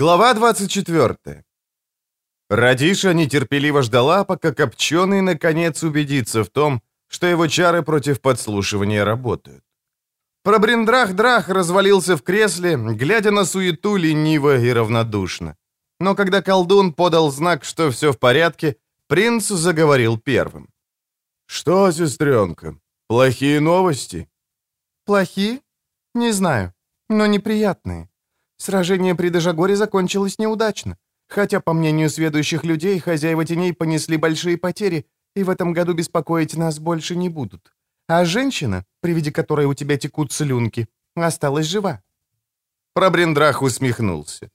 Глава 24. Радиша нетерпеливо ждала, пока Копченый наконец убедится в том, что его чары против подслушивания работают. Пробриндрах-драх развалился в кресле, глядя на суету лениво и равнодушно. Но когда колдун подал знак, что все в порядке, принц заговорил первым. «Что, сестренка, плохие новости?» «Плохие? Не знаю, но неприятные. Сражение при Дежагоре закончилось неудачно, хотя, по мнению сведущих людей, хозяева теней понесли большие потери и в этом году беспокоить нас больше не будут. А женщина, при виде которой у тебя текут слюнки, осталась жива». Пробриндрах усмехнулся.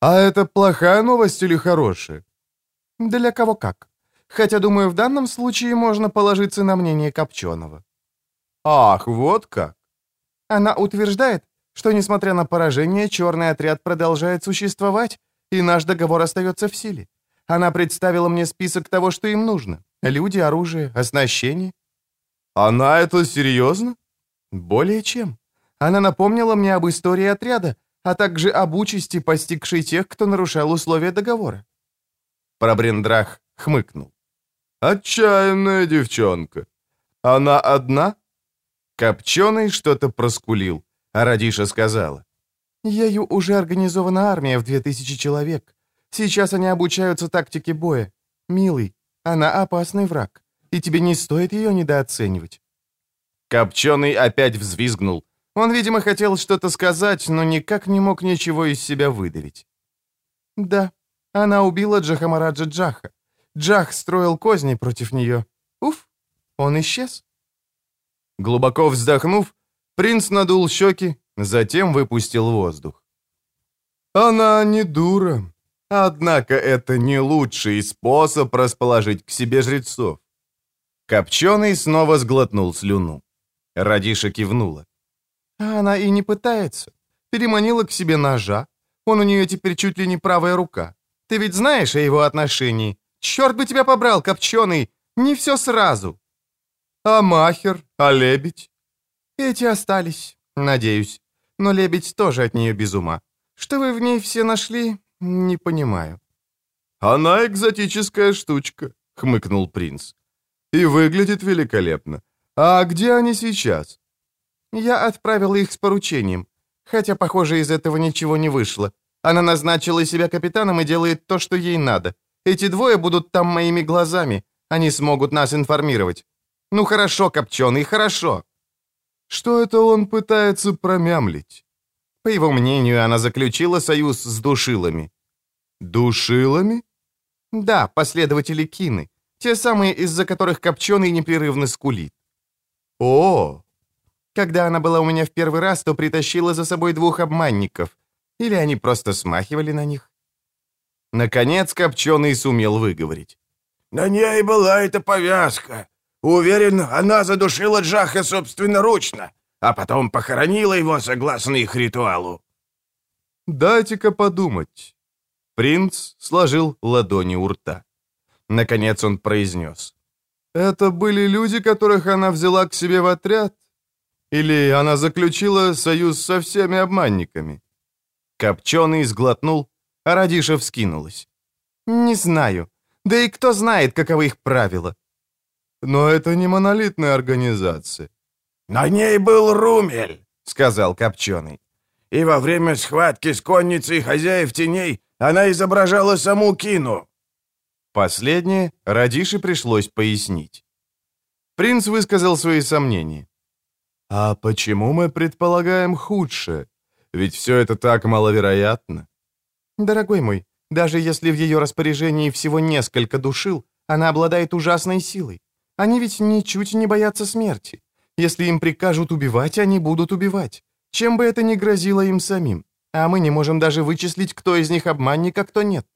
«А это плохая новость или хорошая?» «Для кого как. Хотя, думаю, в данном случае можно положиться на мнение Копченого». «Ах, вот как!» Она утверждает, что, несмотря на поражение, черный отряд продолжает существовать, и наш договор остается в силе. Она представила мне список того, что им нужно. Люди, оружие, оснащение. Она это серьезно? Более чем. Она напомнила мне об истории отряда, а также об участи, постигшей тех, кто нарушал условия договора. Пробрендрах хмыкнул. «Отчаянная девчонка. Она одна?» Копченый что-то проскулил. А Радиша сказала. «Ею уже организована армия в 2000 человек. Сейчас они обучаются тактике боя. Милый, она опасный враг, и тебе не стоит ее недооценивать». Копченый опять взвизгнул. Он, видимо, хотел что-то сказать, но никак не мог ничего из себя выдавить. «Да, она убила Джахамараджа Джаха. Джах строил козни против нее. Уф, он исчез». Глубоко вздохнув, Принц надул щеки, затем выпустил воздух. «Она не дура. Однако это не лучший способ расположить к себе жрецов». Копченый снова сглотнул слюну. Радиша кивнула. А она и не пытается. Переманила к себе ножа. Он у нее теперь чуть ли не правая рука. Ты ведь знаешь о его отношении? Черт бы тебя побрал, Копченый! Не все сразу. А махер? А лебедь? Эти остались, надеюсь. Но лебедь тоже от нее без ума. Что вы в ней все нашли, не понимаю». «Она экзотическая штучка», — хмыкнул принц. «И выглядит великолепно. А где они сейчас?» «Я отправила их с поручением. Хотя, похоже, из этого ничего не вышло. Она назначила себя капитаном и делает то, что ей надо. Эти двое будут там моими глазами. Они смогут нас информировать. Ну хорошо, Копченый, хорошо. Что это он пытается промямлить? По его мнению, она заключила союз с душилами. Душилами? Да, последователи Кины. Те самые, из-за которых Копченый непрерывно скулит. О! Когда она была у меня в первый раз, то притащила за собой двух обманников. Или они просто смахивали на них. Наконец Копченый сумел выговорить. «На ней была эта повязка. Уверен, она задушила Джаха собственноручно, а потом похоронила его согласно их ритуалу». «Дайте-ка подумать». Принц сложил ладони у рта. Наконец он произнес. «Это были люди, которых она взяла к себе в отряд? Или она заключила союз со всеми обманниками?» Копченый сглотнул, а Радиша вскинулась. «Не знаю. Да и кто знает, каковы их правила. Но это не монолитная организация. «На ней был Румель», — сказал Копченый. «И во время схватки с конницей хозяев теней она изображала саму Кину». Последнее Радише пришлось пояснить. Принц высказал свои сомнения. «А почему мы предполагаем худшее? Ведь все это так маловероятно». «Дорогой мой, даже если в ее распоряжении всего несколько душил, она обладает ужасной силой. Они ведь ничуть не боятся смерти. Если им прикажут убивать, они будут убивать. Чем бы это ни грозило им самим. А мы не можем даже вычислить, кто из них обманник, а кто нет.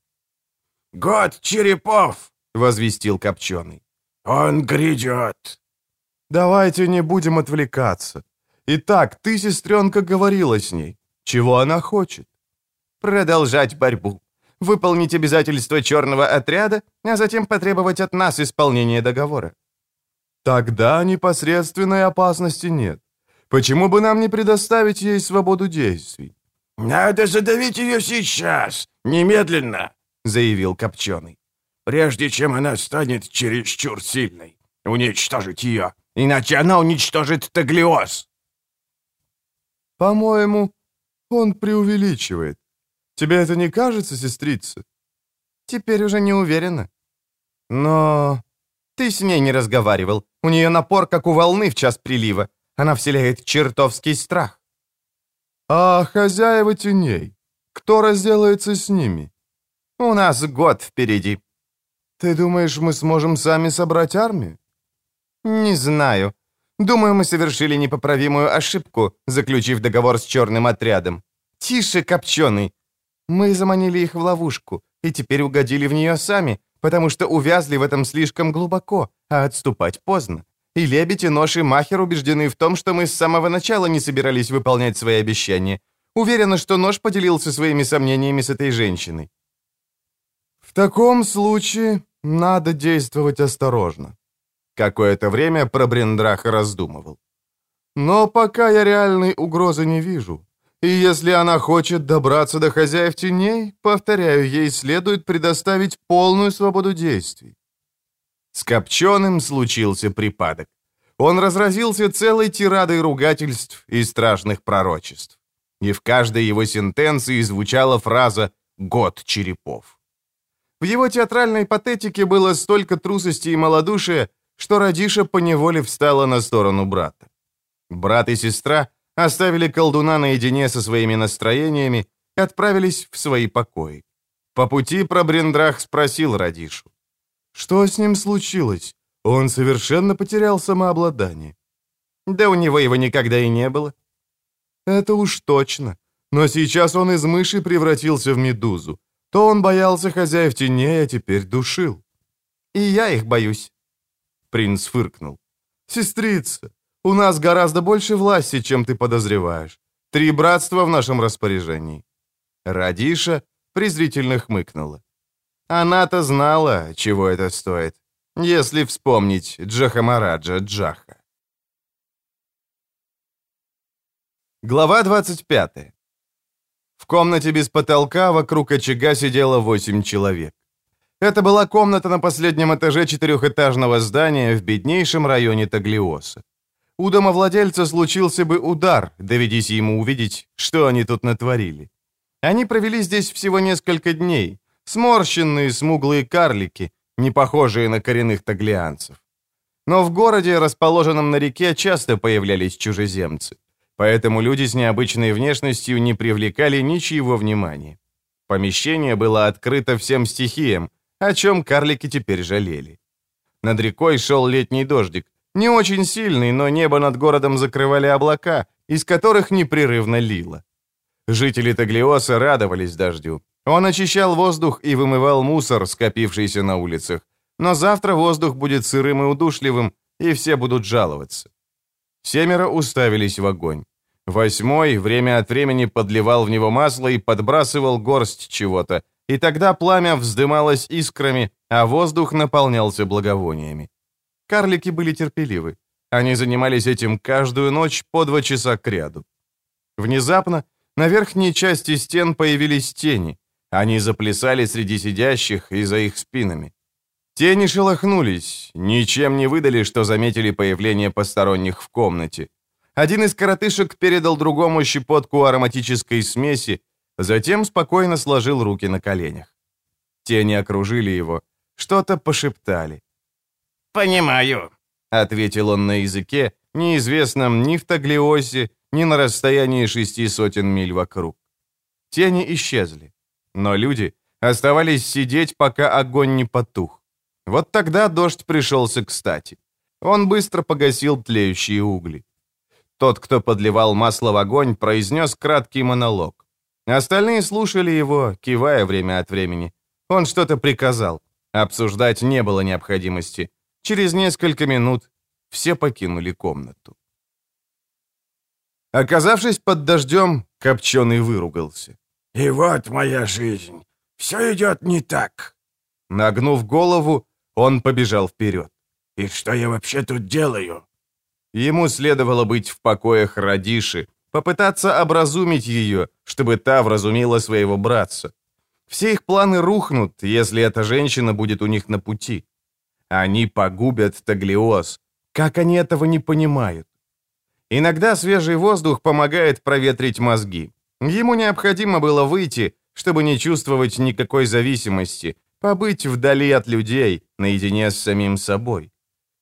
«Год черепов!» — возвестил Копченый. «Он грядет!» «Давайте не будем отвлекаться. Итак, ты, сестренка, говорила с ней. Чего она хочет?» «Продолжать борьбу. Выполнить обязательства черного отряда, а затем потребовать от нас исполнения договора. Тогда непосредственной опасности нет. Почему бы нам не предоставить ей свободу действий? «Надо задавить ее сейчас, немедленно», — заявил Копченый. «Прежде чем она станет чересчур сильной. Уничтожить ее, иначе она уничтожит Таглиоз». «По-моему, он преувеличивает. Тебе это не кажется, сестрица?» «Теперь уже не уверена». «Но ты с ней не разговаривал. У нее напор, как у волны в час прилива. Она вселяет чертовский страх». «А хозяева теней? Кто разделается с ними?» «У нас год впереди». «Ты думаешь, мы сможем сами собрать армию?» «Не знаю. Думаю, мы совершили непоправимую ошибку, заключив договор с черным отрядом. Тише, копченый. Мы заманили их в ловушку, и теперь угодили в нее сами, потому что увязли в этом слишком глубоко, а отступать поздно. И Лебедь, и Нож, и Махер убеждены в том, что мы с самого начала не собирались выполнять свои обещания. Уверена, что Нож поделился своими сомнениями с этой женщиной. В таком случае надо действовать осторожно. Какое-то время Пробрендрах раздумывал. Но пока я реальной угрозы не вижу. И если она хочет добраться до хозяев теней, повторяю, ей следует предоставить полную свободу действий. С Копченым случился припадок. Он разразился целой тирадой ругательств и страшных пророчеств. И в каждой его сентенции звучала фраза «год черепов». В его театральной патетике было столько трусости и малодушия, что Радиша поневоле встала на сторону брата. Брат и сестра оставили колдуна наедине со своими настроениями и отправились в свои покои. По пути Пробрендрах спросил Радишу. Что с ним случилось? Он совершенно потерял самообладание. Да у него его никогда и не было. Это уж точно. Но сейчас он из мыши превратился в медузу. То он боялся хозяев теней, а теперь душил. И я их боюсь. Принц фыркнул. Сестрица, у нас гораздо больше власти, чем ты подозреваешь. Три братства в нашем распоряжении. Радиша презрительно хмыкнула. Она-то знала, чего это стоит, если вспомнить Джахамараджа Джаха. Глава 25. В комнате без потолка вокруг очага сидело восемь человек. Это была комната на последнем этаже четырехэтажного здания в беднейшем районе Таглиоса. У домовладельца случился бы удар, доведись ему увидеть, что они тут натворили. Они провели здесь всего несколько дней, Сморщенные смуглые карлики, не похожие на коренных таглианцев. Но в городе, расположенном на реке, часто появлялись чужеземцы. Поэтому люди с необычной внешностью не привлекали ничьего внимания. Помещение было открыто всем стихиям, о чем карлики теперь жалели. Над рекой шел летний дождик. Не очень сильный, но небо над городом закрывали облака, из которых непрерывно лило. Жители Таглиоса радовались дождю. Он очищал воздух и вымывал мусор, скопившийся на улицах. Но завтра воздух будет сырым и удушливым, и все будут жаловаться. Семеро уставились в огонь. Восьмой время от времени подливал в него масло и подбрасывал горсть чего-то, и тогда пламя вздымалось искрами, а воздух наполнялся благовониями. Карлики были терпеливы. Они занимались этим каждую ночь по два часа к ряду. Внезапно на верхней части стен появились тени. Они заплясали среди сидящих и за их спинами. Тени шелохнулись, ничем не выдали, что заметили появление посторонних в комнате. Один из коротышек передал другому щепотку ароматической смеси, затем спокойно сложил руки на коленях. Тени окружили его, что-то пошептали. «Понимаю», — ответил он на языке, неизвестном ни в Таглиосе, ни на расстоянии шести сотен миль вокруг. Тени исчезли. Но люди оставались сидеть, пока огонь не потух. Вот тогда дождь пришелся кстати. Он быстро погасил тлеющие угли. Тот, кто подливал масло в огонь, произнес краткий монолог. Остальные слушали его, кивая время от времени. Он что-то приказал. Обсуждать не было необходимости. Через несколько минут все покинули комнату. Оказавшись под дождем, Копченый выругался. И вот моя жизнь. Все идет не так. Нагнув голову, он побежал вперед. И что я вообще тут делаю? Ему следовало быть в покоях Радиши, Попытаться образумить ее, чтобы та вразумила своего братца. Все их планы рухнут, если эта женщина будет у них на пути. Они погубят Таглиоз. Как они этого не понимают? Иногда свежий воздух помогает проветрить мозги. Ему необходимо было выйти, чтобы не чувствовать никакой зависимости, побыть вдали от людей, наедине с самим собой.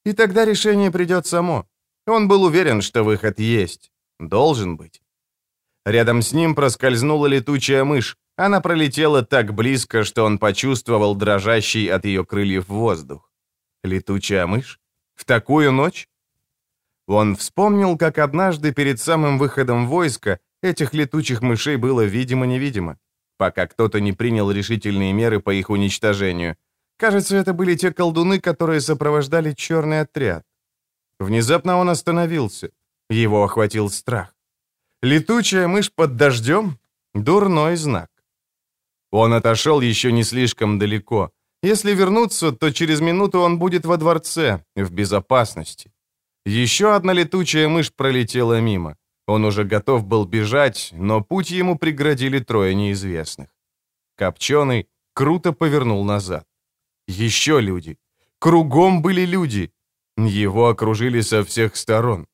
И тогда решение придет само. Он был уверен, что выход есть. Должен быть. Рядом с ним проскользнула летучая мышь. Она пролетела так близко, что он почувствовал дрожащий от ее крыльев воздух. Летучая мышь? В такую ночь? Он вспомнил, как однажды перед самым выходом войска этих летучих мышей было видимо-невидимо, пока кто-то не принял решительные меры по их уничтожению. Кажется, это были те колдуны, которые сопровождали черный отряд. Внезапно он остановился. Его охватил страх. Летучая мышь под дождем? Дурной знак. Он отошел еще не слишком далеко. Если вернуться, то через минуту он будет во дворце, в безопасности. Еще одна летучая мышь пролетела мимо. Он уже готов был бежать, но путь ему преградили трое неизвестных. Копченый круто повернул назад. Еще люди. Кругом были люди. Его окружили со всех сторон.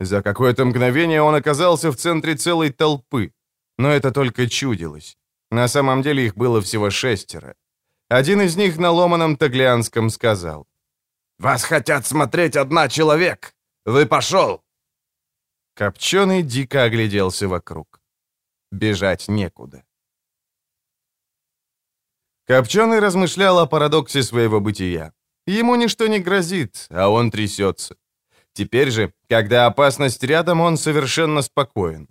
За какое-то мгновение он оказался в центре целой толпы. Но это только чудилось. На самом деле их было всего шестеро. Один из них на ломаном таглианском сказал. «Вас хотят смотреть одна человек! Вы пошел!» Копченый дико огляделся вокруг. Бежать некуда. Копченый размышлял о парадоксе своего бытия. Ему ничто не грозит, а он трясется. Теперь же, когда опасность рядом, он совершенно спокоен.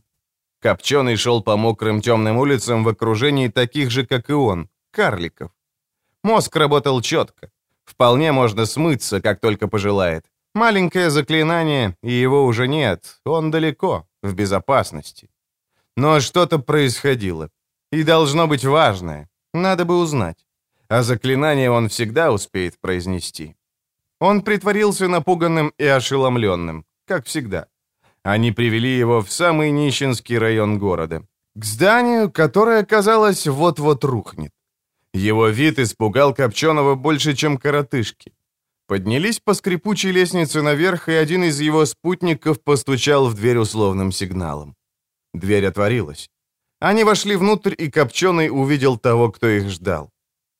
Копченый шел по мокрым темным улицам в окружении таких же, как и он, карликов. Мозг работал четко. Вполне можно смыться, как только пожелает. Маленькое заклинание, и его уже нет. Он далеко, в безопасности. Но что-то происходило. И должно быть важное. Надо бы узнать. А заклинание он всегда успеет произнести. Он притворился напуганным и ошеломленным, как всегда. Они привели его в самый нищенский район города. К зданию, которое, казалось, вот-вот рухнет. Его вид испугал Копченого больше, чем коротышки. Поднялись по скрипучей лестнице наверх, и один из его спутников постучал в дверь условным сигналом. Дверь отворилась. Они вошли внутрь, и Копченый увидел того, кто их ждал.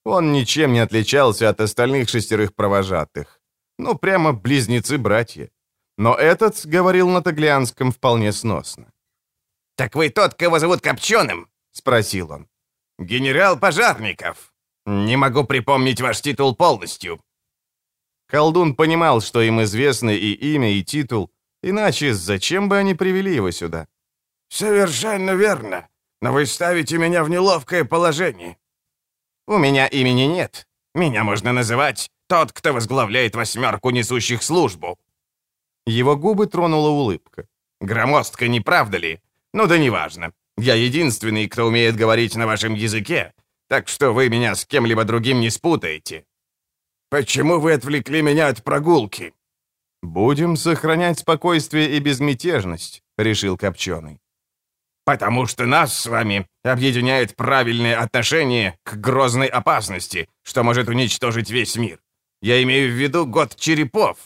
Он ничем не отличался от остальных шестерых провожатых. Ну, прямо близнецы-братья. Но этот говорил на таглианском вполне сносно. «Так вы тот, кого зовут Копченым?» — спросил он. «Генерал Пожарников. Не могу припомнить ваш титул полностью». Колдун понимал, что им известны и имя, и титул, иначе зачем бы они привели его сюда? «Совершенно верно. Но вы ставите меня в неловкое положение». «У меня имени нет. Меня можно называть тот, кто возглавляет восьмерку несущих службу». Его губы тронула улыбка. «Громоздко, не правда ли? Ну да неважно. Я единственный, кто умеет говорить на вашем языке, так что вы меня с кем-либо другим не спутаете». «Почему вы отвлекли меня от прогулки?» «Будем сохранять спокойствие и безмятежность», — решил Копченый. «Потому что нас с вами объединяет правильное отношение к грозной опасности, что может уничтожить весь мир. Я имею в виду год черепов».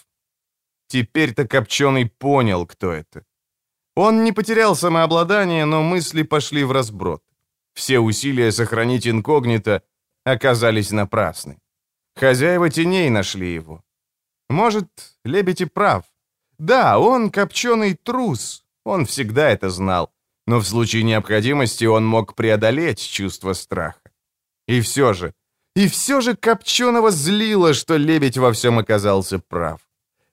Теперь-то Копченый понял, кто это. Он не потерял самообладание, но мысли пошли в разброд. Все усилия сохранить инкогнито оказались напрасны. Хозяева теней нашли его. Может, Лебедь прав. Да, он копченый трус, он всегда это знал, но в случае необходимости он мог преодолеть чувство страха. И все же, и все же Копченого злило, что лебедь во всем оказался прав.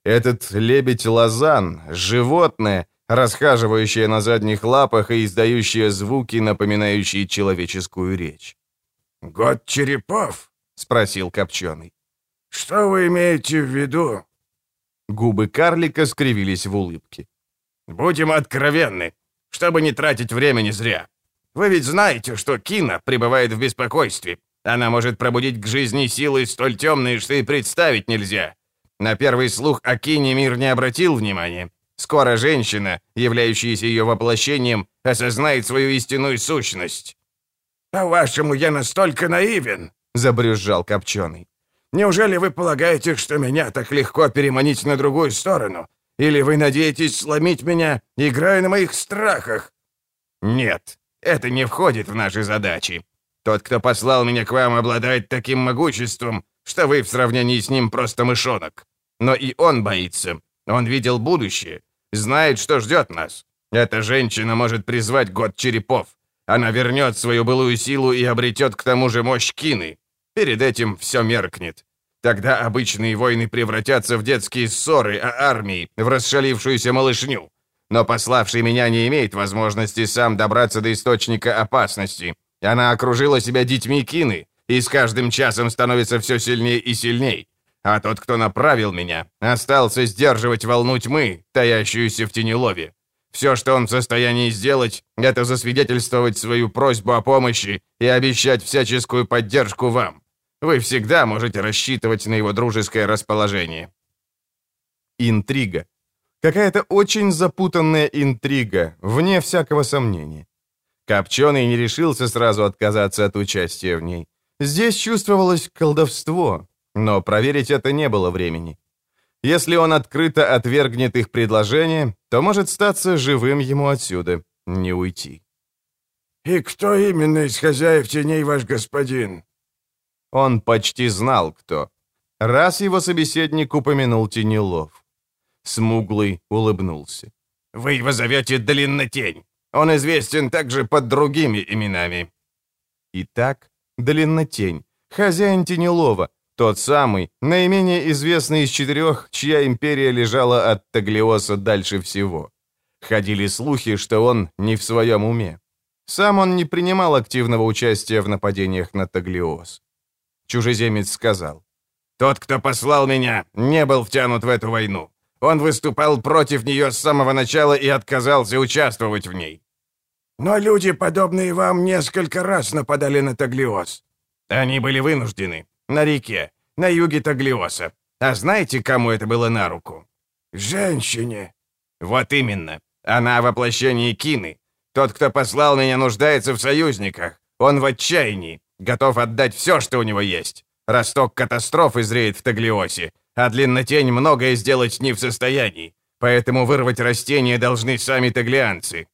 Этот лебедь-лазан, животное, расхаживающее на задних лапах и издающее звуки, напоминающие человеческую речь. «Год черепов?» — спросил Копченый. «Что вы имеете в виду?» Губы карлика скривились в улыбке. «Будем откровенны, чтобы не тратить времени зря. Вы ведь знаете, что Кина пребывает в беспокойстве. Она может пробудить к жизни силы столь темные, что и представить нельзя. На первый слух о Кине мир не обратил внимания. Скоро женщина, являющаяся ее воплощением, осознает свою истинную сущность». «По-вашему, я настолько наивен?» — забрюзжал Копченый. «Неужели вы полагаете, что меня так легко переманить на другую сторону? Или вы надеетесь сломить меня, играя на моих страхах?» «Нет, это не входит в наши задачи. Тот, кто послал меня к вам, обладает таким могуществом, что вы в сравнении с ним просто мышонок. Но и он боится. Он видел будущее, знает, что ждет нас. Эта женщина может призвать год черепов. Она вернет свою былую силу и обретет к тому же мощь Кины. Перед этим все меркнет. Тогда обычные войны превратятся в детские ссоры, а армии — в расшалившуюся малышню. Но пославший меня не имеет возможности сам добраться до источника опасности. Она окружила себя детьми Кины, и с каждым часом становится все сильнее и сильней. А тот, кто направил меня, остался сдерживать волну тьмы, таящуюся в тенелове. Все, что он в состоянии сделать, это засвидетельствовать свою просьбу о помощи и обещать всяческую поддержку вам. Вы всегда можете рассчитывать на его дружеское расположение. Интрига. Какая-то очень запутанная интрига, вне всякого сомнения. Копченый не решился сразу отказаться от участия в ней. Здесь чувствовалось колдовство, но проверить это не было времени. Если он открыто отвергнет их предложение, то может статься живым ему отсюда, не уйти. «И кто именно из хозяев теней ваш господин?» Он почти знал, кто. Раз его собеседник упомянул Тенелов. Смуглый улыбнулся. «Вы его зовете Длиннотень. Он известен также под другими именами». Итак, Длиннотень, хозяин Тенелова, тот самый, наименее известный из четырех, чья империя лежала от Таглиоса дальше всего. Ходили слухи, что он не в своем уме. Сам он не принимал активного участия в нападениях на Таглиос. Чужеземец сказал. «Тот, кто послал меня, не был втянут в эту войну. Он выступал против нее с самого начала и отказался участвовать в ней. Но люди, подобные вам, несколько раз нападали на Таглиос. Они были вынуждены. На реке, на юге Таглиоса. А знаете, кому это было на руку? Женщине. Вот именно. Она воплощение Кины. Тот, кто послал меня, нуждается в союзниках. Он в отчаянии, готов отдать все, что у него есть. Росток катастрофы зреет в Таглиосе, а длиннотень многое сделать не в состоянии, поэтому вырвать растения должны сами таглианцы.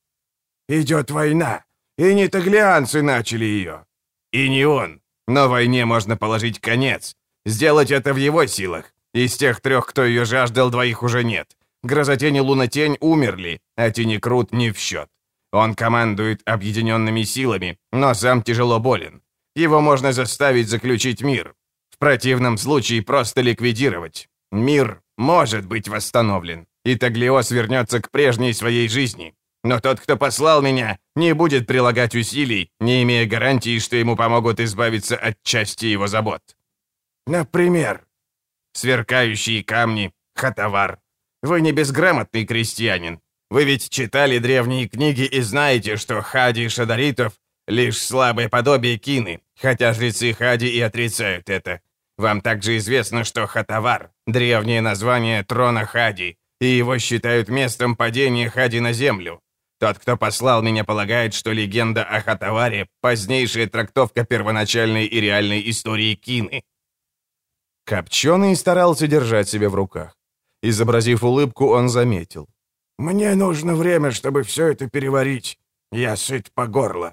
Идет война, и не таглианцы начали ее. И не он. Но войне можно положить конец. Сделать это в его силах. Из тех трех, кто ее жаждал, двоих уже нет. Грозотень и Лунотень умерли, а Тенекрут не в счет. Он командует объединенными силами, но сам тяжело болен. Его можно заставить заключить мир, в противном случае просто ликвидировать. Мир может быть восстановлен, и Таглиос вернется к прежней своей жизни. Но тот, кто послал меня, не будет прилагать усилий, не имея гарантии, что ему помогут избавиться от части его забот. Например, сверкающие камни, хатавар. Вы не безграмотный крестьянин. Вы ведь читали древние книги и знаете, что Хади Шадаритов — лишь слабое подобие Кины, хотя жрецы Хади и отрицают это. Вам также известно, что Хатавар — древнее название трона Хади, и его считают местом падения Хади на землю. Тот, кто послал меня, полагает, что легенда о Хатаваре — позднейшая трактовка первоначальной и реальной истории Кины. Копченый старался держать себя в руках. Изобразив улыбку, он заметил. «Мне нужно время, чтобы все это переварить. Я сыт по горло».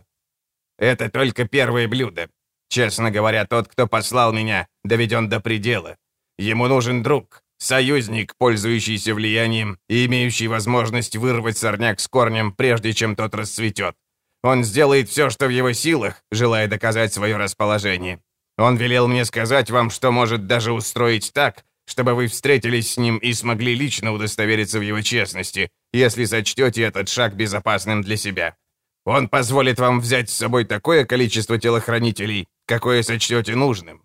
«Это только первое блюдо. Честно говоря, тот, кто послал меня, доведен до предела. Ему нужен друг, союзник, пользующийся влиянием и имеющий возможность вырвать сорняк с корнем, прежде чем тот расцветет. Он сделает все, что в его силах, желая доказать свое расположение. Он велел мне сказать вам, что может даже устроить так, чтобы вы встретились с ним и смогли лично удостовериться в его честности, если сочтете этот шаг безопасным для себя. Он позволит вам взять с собой такое количество телохранителей, какое сочтете нужным».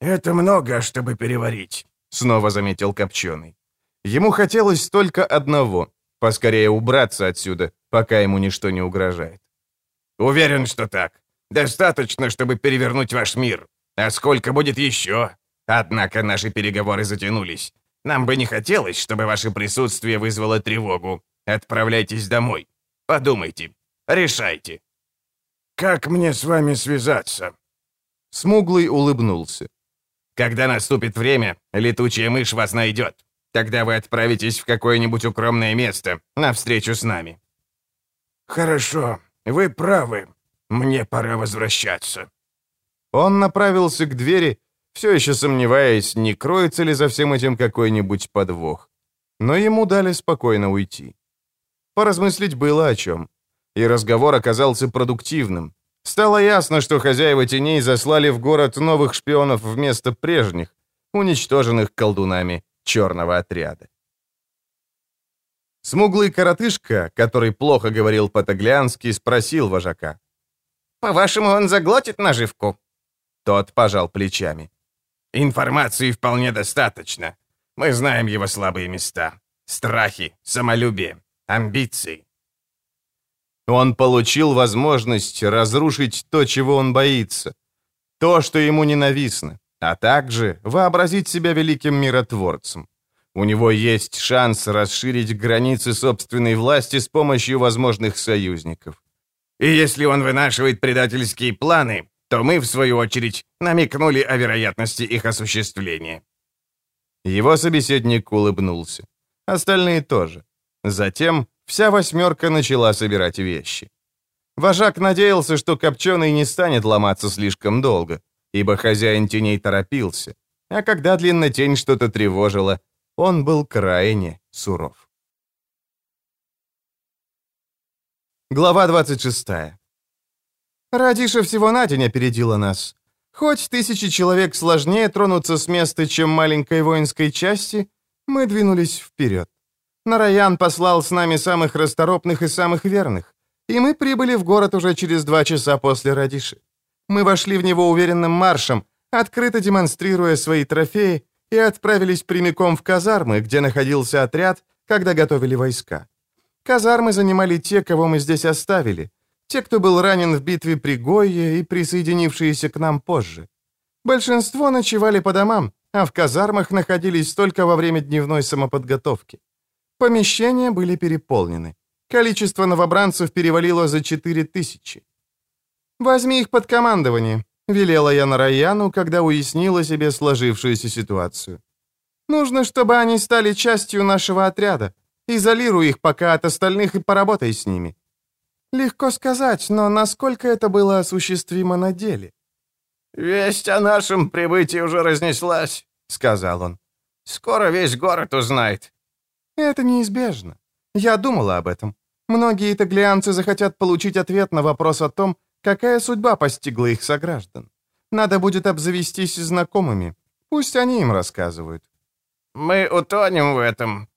«Это много, чтобы переварить», — снова заметил Копченый. Ему хотелось только одного — поскорее убраться отсюда, пока ему ничто не угрожает. «Уверен, что так. Достаточно, чтобы перевернуть ваш мир. А сколько будет еще? Однако наши переговоры затянулись. Нам бы не хотелось, чтобы ваше присутствие вызвало тревогу. Отправляйтесь домой. Подумайте. Решайте. Как мне с вами связаться? Смуглый улыбнулся. Когда наступит время, летучая мышь вас найдет. Тогда вы отправитесь в какое-нибудь укромное место, на встречу с нами». «Хорошо, вы правы. Мне пора возвращаться». Он направился к двери, все еще сомневаясь, не кроется ли за всем этим какой-нибудь подвох. Но ему дали спокойно уйти. Поразмыслить было о чем. И разговор оказался продуктивным. Стало ясно, что хозяева теней заслали в город новых шпионов вместо прежних, уничтоженных колдунами черного отряда. Смуглый коротышка, который плохо говорил по-таглиански, спросил вожака. «По-вашему, он заглотит наживку?» Тот пожал плечами. «Информации вполне достаточно. Мы знаем его слабые места. Страхи, самолюбие, амбиции. Он получил возможность разрушить то, чего он боится, то, что ему ненавистно, а также вообразить себя великим миротворцем. У него есть шанс расширить границы собственной власти с помощью возможных союзников. И если он вынашивает предательские планы, то мы, в свою очередь, намекнули о вероятности их осуществления. Его собеседник улыбнулся. Остальные тоже. Затем Вся восьмерка начала собирать вещи. Вожак надеялся, что Копченый не станет ломаться слишком долго, ибо хозяин теней торопился. А когда длиннотень что-то тревожила, он был крайне суров. Глава 26. Радиша всего на день опередила нас. Хоть тысячи человек сложнее тронуться с места, чем маленькой воинской части, мы двинулись вперед. Нараян послал с нами самых расторопных и самых верных, и мы прибыли в город уже через два часа после Радиши. Мы вошли в него уверенным маршем, открыто демонстрируя свои трофеи, и отправились прямиком в казармы, где находился отряд, когда готовили войска. Казармы занимали те, кого мы здесь оставили, те, кто был ранен в битве при Гойе и присоединившиеся к нам позже. Большинство ночевали по домам, а в казармах находились только во время дневной самоподготовки. Помещения были переполнены. Количество новобранцев перевалило за четыре тысячи. «Возьми их под командование», — велела я Нараяну, когда уяснила себе сложившуюся ситуацию. «Нужно, чтобы они стали частью нашего отряда. Изолируй их пока от остальных и поработай с ними». Легко сказать, но насколько это было осуществимо на деле? «Весть о нашем прибытии уже разнеслась», — сказал он. «Скоро весь город узнает. Это неизбежно. Я думала об этом. Многие итаглианцы захотят получить ответ на вопрос о том, какая судьба постигла их сограждан. Надо будет обзавестись знакомыми. Пусть они им рассказывают. Мы утонем в этом.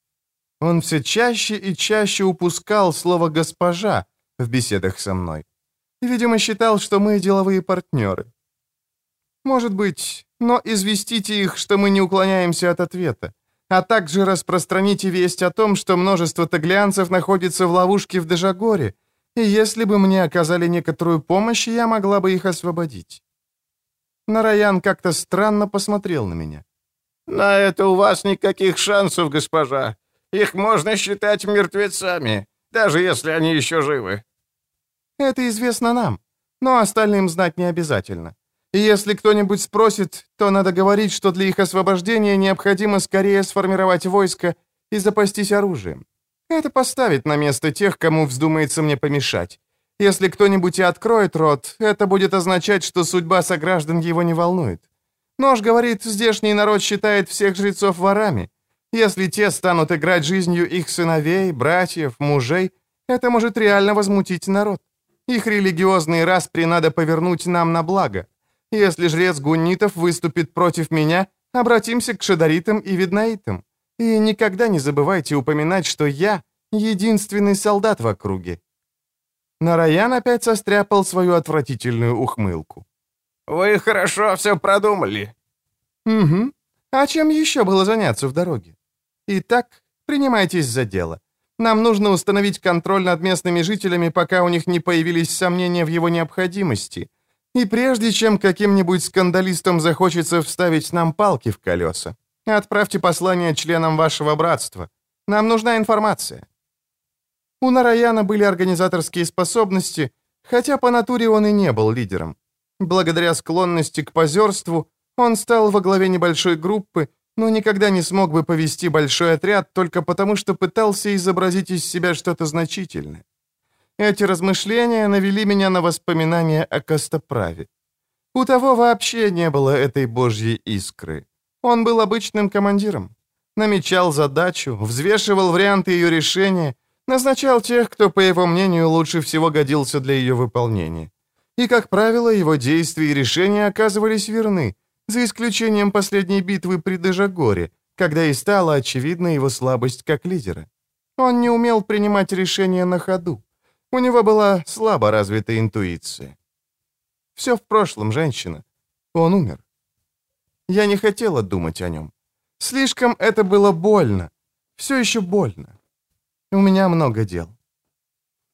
Он все чаще и чаще упускал слово «госпожа» в беседах со мной. Видимо, считал, что мы деловые партнеры. Может быть, но известите их, что мы не уклоняемся от ответа а также распространите весть о том, что множество таглианцев находится в ловушке в Дежагоре, и если бы мне оказали некоторую помощь, я могла бы их освободить». Нараян как-то странно посмотрел на меня. «На это у вас никаких шансов, госпожа. Их можно считать мертвецами, даже если они еще живы». «Это известно нам, но остальным знать не обязательно. И если кто-нибудь спросит, то надо говорить, что для их освобождения необходимо скорее сформировать войско и запастись оружием. Это поставит на место тех, кому вздумается мне помешать. Если кто-нибудь и откроет рот, это будет означать, что судьба сограждан его не волнует. Нож говорит, здешний народ считает всех жрецов ворами. Если те станут играть жизнью их сыновей, братьев, мужей, это может реально возмутить народ. Их религиозные распри надо повернуть нам на благо. Если жрец гуннитов выступит против меня, обратимся к шадаритам и виднаитам. И никогда не забывайте упоминать, что я — единственный солдат в округе». Нараян опять состряпал свою отвратительную ухмылку. «Вы хорошо все продумали». «Угу. А чем еще было заняться в дороге? Итак, принимайтесь за дело. Нам нужно установить контроль над местными жителями, пока у них не появились сомнения в его необходимости — и прежде чем каким-нибудь скандалистам захочется вставить нам палки в колеса. Отправьте послание членам вашего братства. Нам нужна информация». У Нараяна были организаторские способности, хотя по натуре он и не был лидером. Благодаря склонности к позерству он стал во главе небольшой группы, но никогда не смог бы повести большой отряд только потому, что пытался изобразить из себя что-то значительное. Эти размышления навели меня на воспоминания о Костоправе. У того вообще не было этой божьей искры. Он был обычным командиром. Намечал задачу, взвешивал варианты ее решения, назначал тех, кто, по его мнению, лучше всего годился для ее выполнения. И, как правило, его действия и решения оказывались верны, за исключением последней битвы при Дежагоре, когда и стала очевидна его слабость как лидера. Он не умел принимать решения на ходу. У него была слабо развитая интуиция. Все в прошлом, женщина. Он умер. Я не хотела думать о нем. Слишком это было больно. Все еще больно. У меня много дел.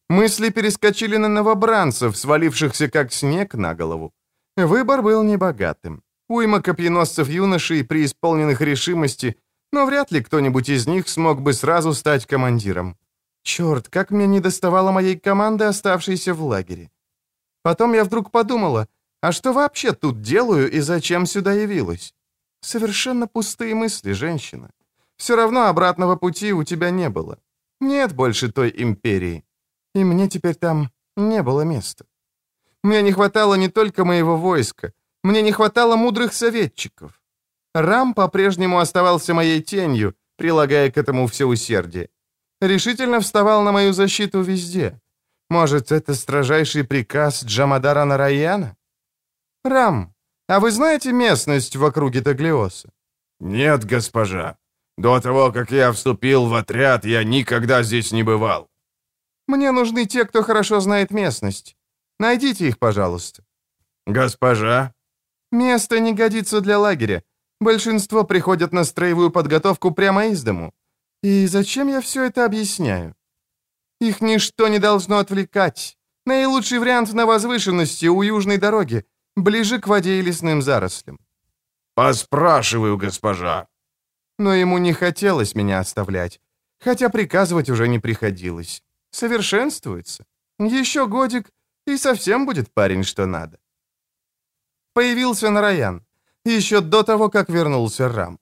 Мысли перескочили на новобранцев, свалившихся как снег на голову. Выбор был небогатым. Уйма копьеносцев юношей, преисполненных решимости, но вряд ли кто-нибудь из них смог бы сразу стать командиром. Черт, как мне не доставало моей команды, оставшейся в лагере. Потом я вдруг подумала, а что вообще тут делаю и зачем сюда явилась? Совершенно пустые мысли, женщина. Все равно обратного пути у тебя не было. Нет больше той империи. И мне теперь там не было места. Мне не хватало не только моего войска, мне не хватало мудрых советчиков. Рам по-прежнему оставался моей тенью, прилагая к этому все усердие. Решительно вставал на мою защиту везде. Может, это строжайший приказ Джамадара Нараяна? Рам, а вы знаете местность в округе Таглиоса? Нет, госпожа. До того, как я вступил в отряд, я никогда здесь не бывал. Мне нужны те, кто хорошо знает местность. Найдите их, пожалуйста. Госпожа? Место не годится для лагеря. Большинство приходят на строевую подготовку прямо из дому. И зачем я все это объясняю? Их ничто не должно отвлекать. Наилучший вариант на возвышенности у южной дороги, ближе к воде и лесным зарослям. Поспрашиваю, госпожа. Но ему не хотелось меня оставлять, хотя приказывать уже не приходилось. Совершенствуется. Еще годик, и совсем будет парень, что надо. Появился Нараян, еще до того, как вернулся Рам.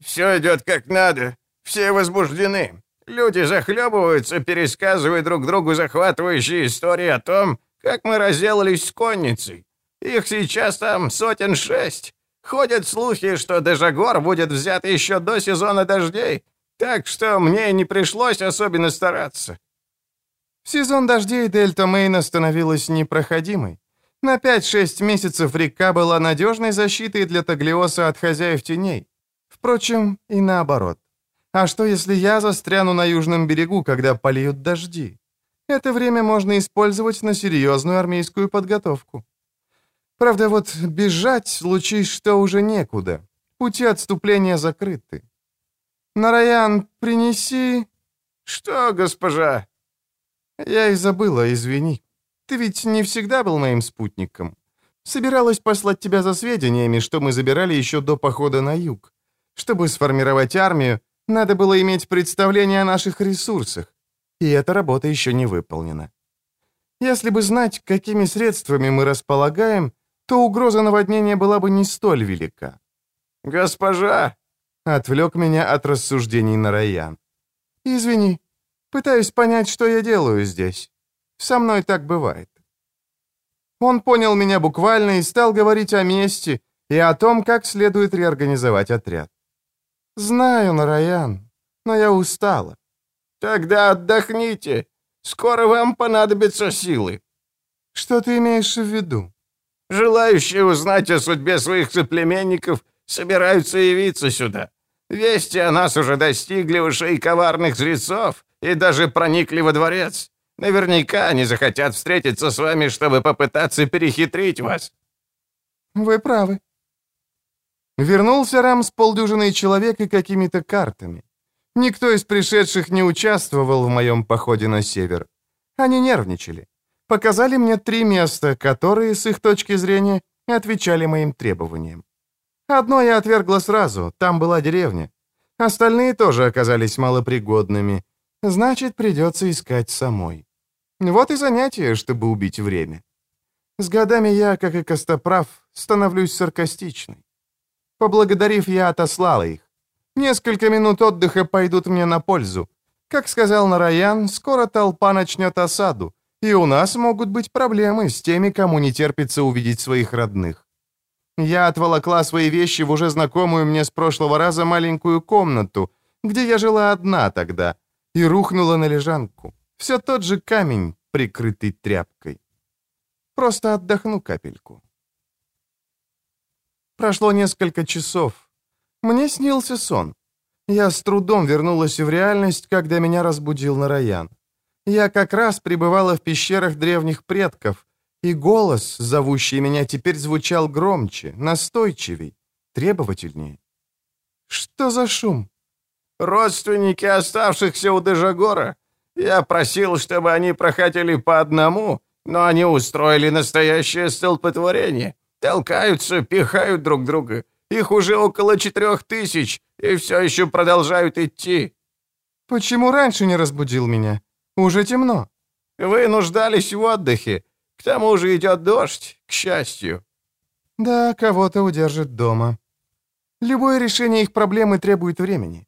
«Все идет как надо, все возбуждены. Люди захлебываются, пересказывая друг другу захватывающие истории о том, как мы разделались с конницей. Их сейчас там сотен шесть. Ходят слухи, что Дежагор будет взят еще до сезона дождей, так что мне не пришлось особенно стараться. Сезон дождей дельта Мейна становилась непроходимой. На 5-6 месяцев река была надежной защитой для Таглиоса от хозяев теней. Впрочем, и наоборот. А что, если я застряну на южном берегу, когда польют дожди? Это время можно использовать на серьезную армейскую подготовку. Правда, вот бежать, случись что, уже некуда. Пути отступления закрыты. Нараян, принеси... Что, госпожа? Я и забыла, извини. Ты ведь не всегда был моим спутником. Собиралась послать тебя за сведениями, что мы забирали еще до похода на юг. Чтобы сформировать армию, надо было иметь представление о наших ресурсах. И эта работа еще не выполнена. Если бы знать, какими средствами мы располагаем, то угроза наводнения была бы не столь велика. «Госпожа!» — отвлек меня от рассуждений Нараян. «Извини, пытаюсь понять, что я делаю здесь. Со мной так бывает». Он понял меня буквально и стал говорить о месте и о том, как следует реорганизовать отряд. «Знаю, Нараян, но я устала». «Тогда отдохните. Скоро вам понадобятся силы». «Что ты имеешь в виду?» Желающие узнать о судьбе своих соплеменников собираются явиться сюда. Вести о нас уже достигли ушей коварных жрецов и даже проникли во дворец. Наверняка они захотят встретиться с вами, чтобы попытаться перехитрить вас». «Вы правы». Вернулся Рам с полдюжиной человек и какими-то картами. Никто из пришедших не участвовал в моем походе на север. Они нервничали показали мне три места, которые, с их точки зрения, отвечали моим требованиям. Одно я отвергла сразу, там была деревня. Остальные тоже оказались малопригодными. Значит, придется искать самой. Вот и занятие, чтобы убить время. С годами я, как и Костоправ, становлюсь саркастичной. Поблагодарив, я отослала их. Несколько минут отдыха пойдут мне на пользу. Как сказал Нараян, скоро толпа начнет осаду, и у нас могут быть проблемы с теми, кому не терпится увидеть своих родных. Я отволокла свои вещи в уже знакомую мне с прошлого раза маленькую комнату, где я жила одна тогда, и рухнула на лежанку. Все тот же камень, прикрытый тряпкой. Просто отдохну капельку. Прошло несколько часов. Мне снился сон. Я с трудом вернулась в реальность, когда меня разбудил Нараян. Я как раз пребывала в пещерах древних предков, и голос, зовущий меня, теперь звучал громче, настойчивей, требовательнее. Что за шум? Родственники оставшихся у Дежагора. Я просил, чтобы они проходили по одному, но они устроили настоящее столпотворение. Толкаются, пихают друг друга. Их уже около четырех тысяч, и все еще продолжают идти». «Почему раньше не разбудил меня? Уже темно». «Вы нуждались в отдыхе. К тому же идет дождь, к счастью». «Да, кого-то удержит дома. Любое решение их проблемы требует времени.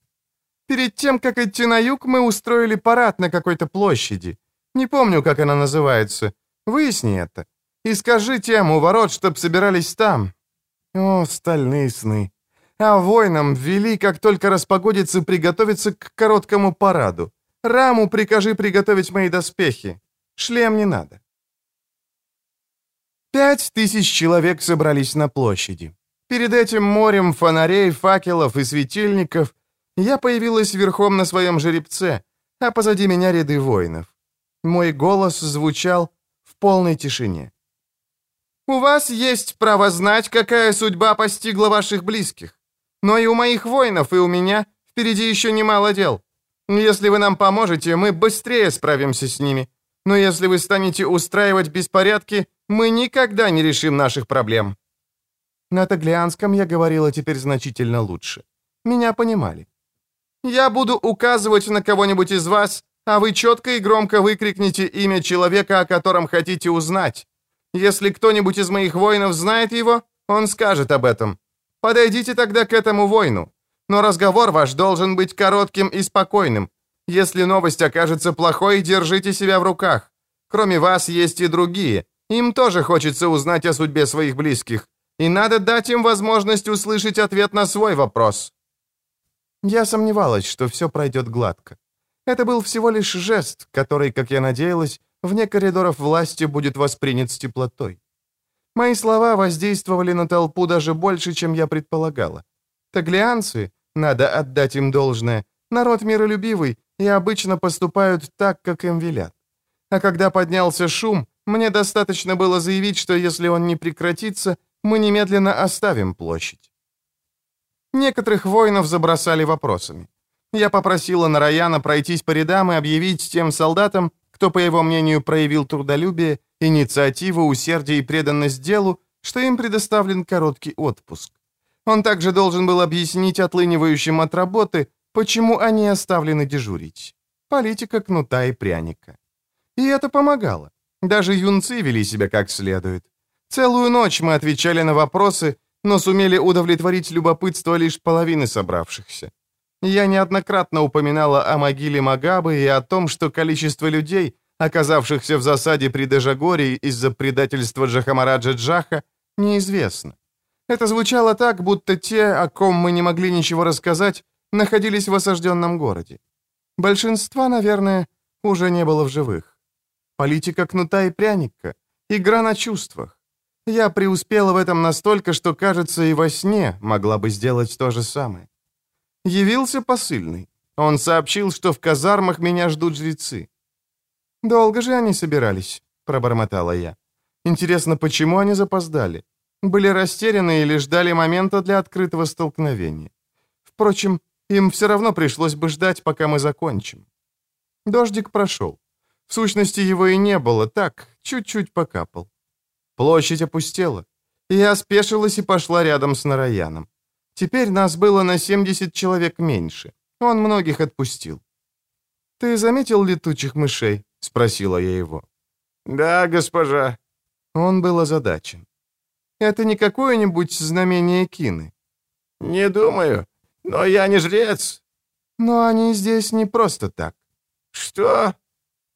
Перед тем, как идти на юг, мы устроили парад на какой-то площади. Не помню, как она называется. Выясни это. И скажи тем у ворот, чтоб собирались там. О, стальные сны. А воинам вели, как только распогодится, приготовиться к короткому параду. Раму прикажи приготовить мои доспехи. Шлем не надо. Пять тысяч человек собрались на площади. Перед этим морем фонарей, факелов и светильников я появилась верхом на своем жеребце, а позади меня ряды воинов. Мой голос звучал в полной тишине. У вас есть право знать, какая судьба постигла ваших близких. Но и у моих воинов, и у меня впереди еще немало дел. Если вы нам поможете, мы быстрее справимся с ними. Но если вы станете устраивать беспорядки, мы никогда не решим наших проблем». На таглианском я говорила теперь значительно лучше. Меня понимали. «Я буду указывать на кого-нибудь из вас, а вы четко и громко выкрикните имя человека, о котором хотите узнать. Если кто-нибудь из моих воинов знает его, он скажет об этом. Подойдите тогда к этому воину. Но разговор ваш должен быть коротким и спокойным. Если новость окажется плохой, держите себя в руках. Кроме вас есть и другие. Им тоже хочется узнать о судьбе своих близких. И надо дать им возможность услышать ответ на свой вопрос. Я сомневалась, что все пройдет гладко. Это был всего лишь жест, который, как я надеялась, вне коридоров власти будет воспринят с теплотой. Мои слова воздействовали на толпу даже больше, чем я предполагала. Таглианцы, надо отдать им должное, народ миролюбивый и обычно поступают так, как им велят. А когда поднялся шум, мне достаточно было заявить, что если он не прекратится, мы немедленно оставим площадь. Некоторых воинов забросали вопросами. Я попросила Нараяна пройтись по рядам и объявить тем солдатам, кто, по его мнению, проявил трудолюбие, инициативу, усердие и преданность делу, что им предоставлен короткий отпуск. Он также должен был объяснить отлынивающим от работы, почему они оставлены дежурить. Политика кнута и пряника. И это помогало. Даже юнцы вели себя как следует. Целую ночь мы отвечали на вопросы, но сумели удовлетворить любопытство лишь половины собравшихся. Я неоднократно упоминала о могиле Магабы и о том, что количество людей, оказавшихся в засаде при Дежагоре из-за предательства Джахамараджа Джаха, неизвестно. Это звучало так, будто те, о ком мы не могли ничего рассказать, находились в осажденном городе. Большинства, наверное, уже не было в живых. Политика кнута и пряника, игра на чувствах. Я преуспела в этом настолько, что, кажется, и во сне могла бы сделать то же самое. Явился посыльный. Он сообщил, что в казармах меня ждут жрецы. «Долго же они собирались?» — пробормотала я. «Интересно, почему они запоздали? Были растеряны или ждали момента для открытого столкновения? Впрочем, им все равно пришлось бы ждать, пока мы закончим». Дождик прошел. В сущности, его и не было, так, чуть-чуть покапал. Площадь опустела. Я спешилась и пошла рядом с Нараяном. Теперь нас было на 70 человек меньше. Он многих отпустил. «Ты заметил летучих мышей?» — спросила я его. «Да, госпожа». Он был озадачен. «Это не какое-нибудь знамение Кины?» «Не думаю, но я не жрец». «Но они здесь не просто так». «Что?»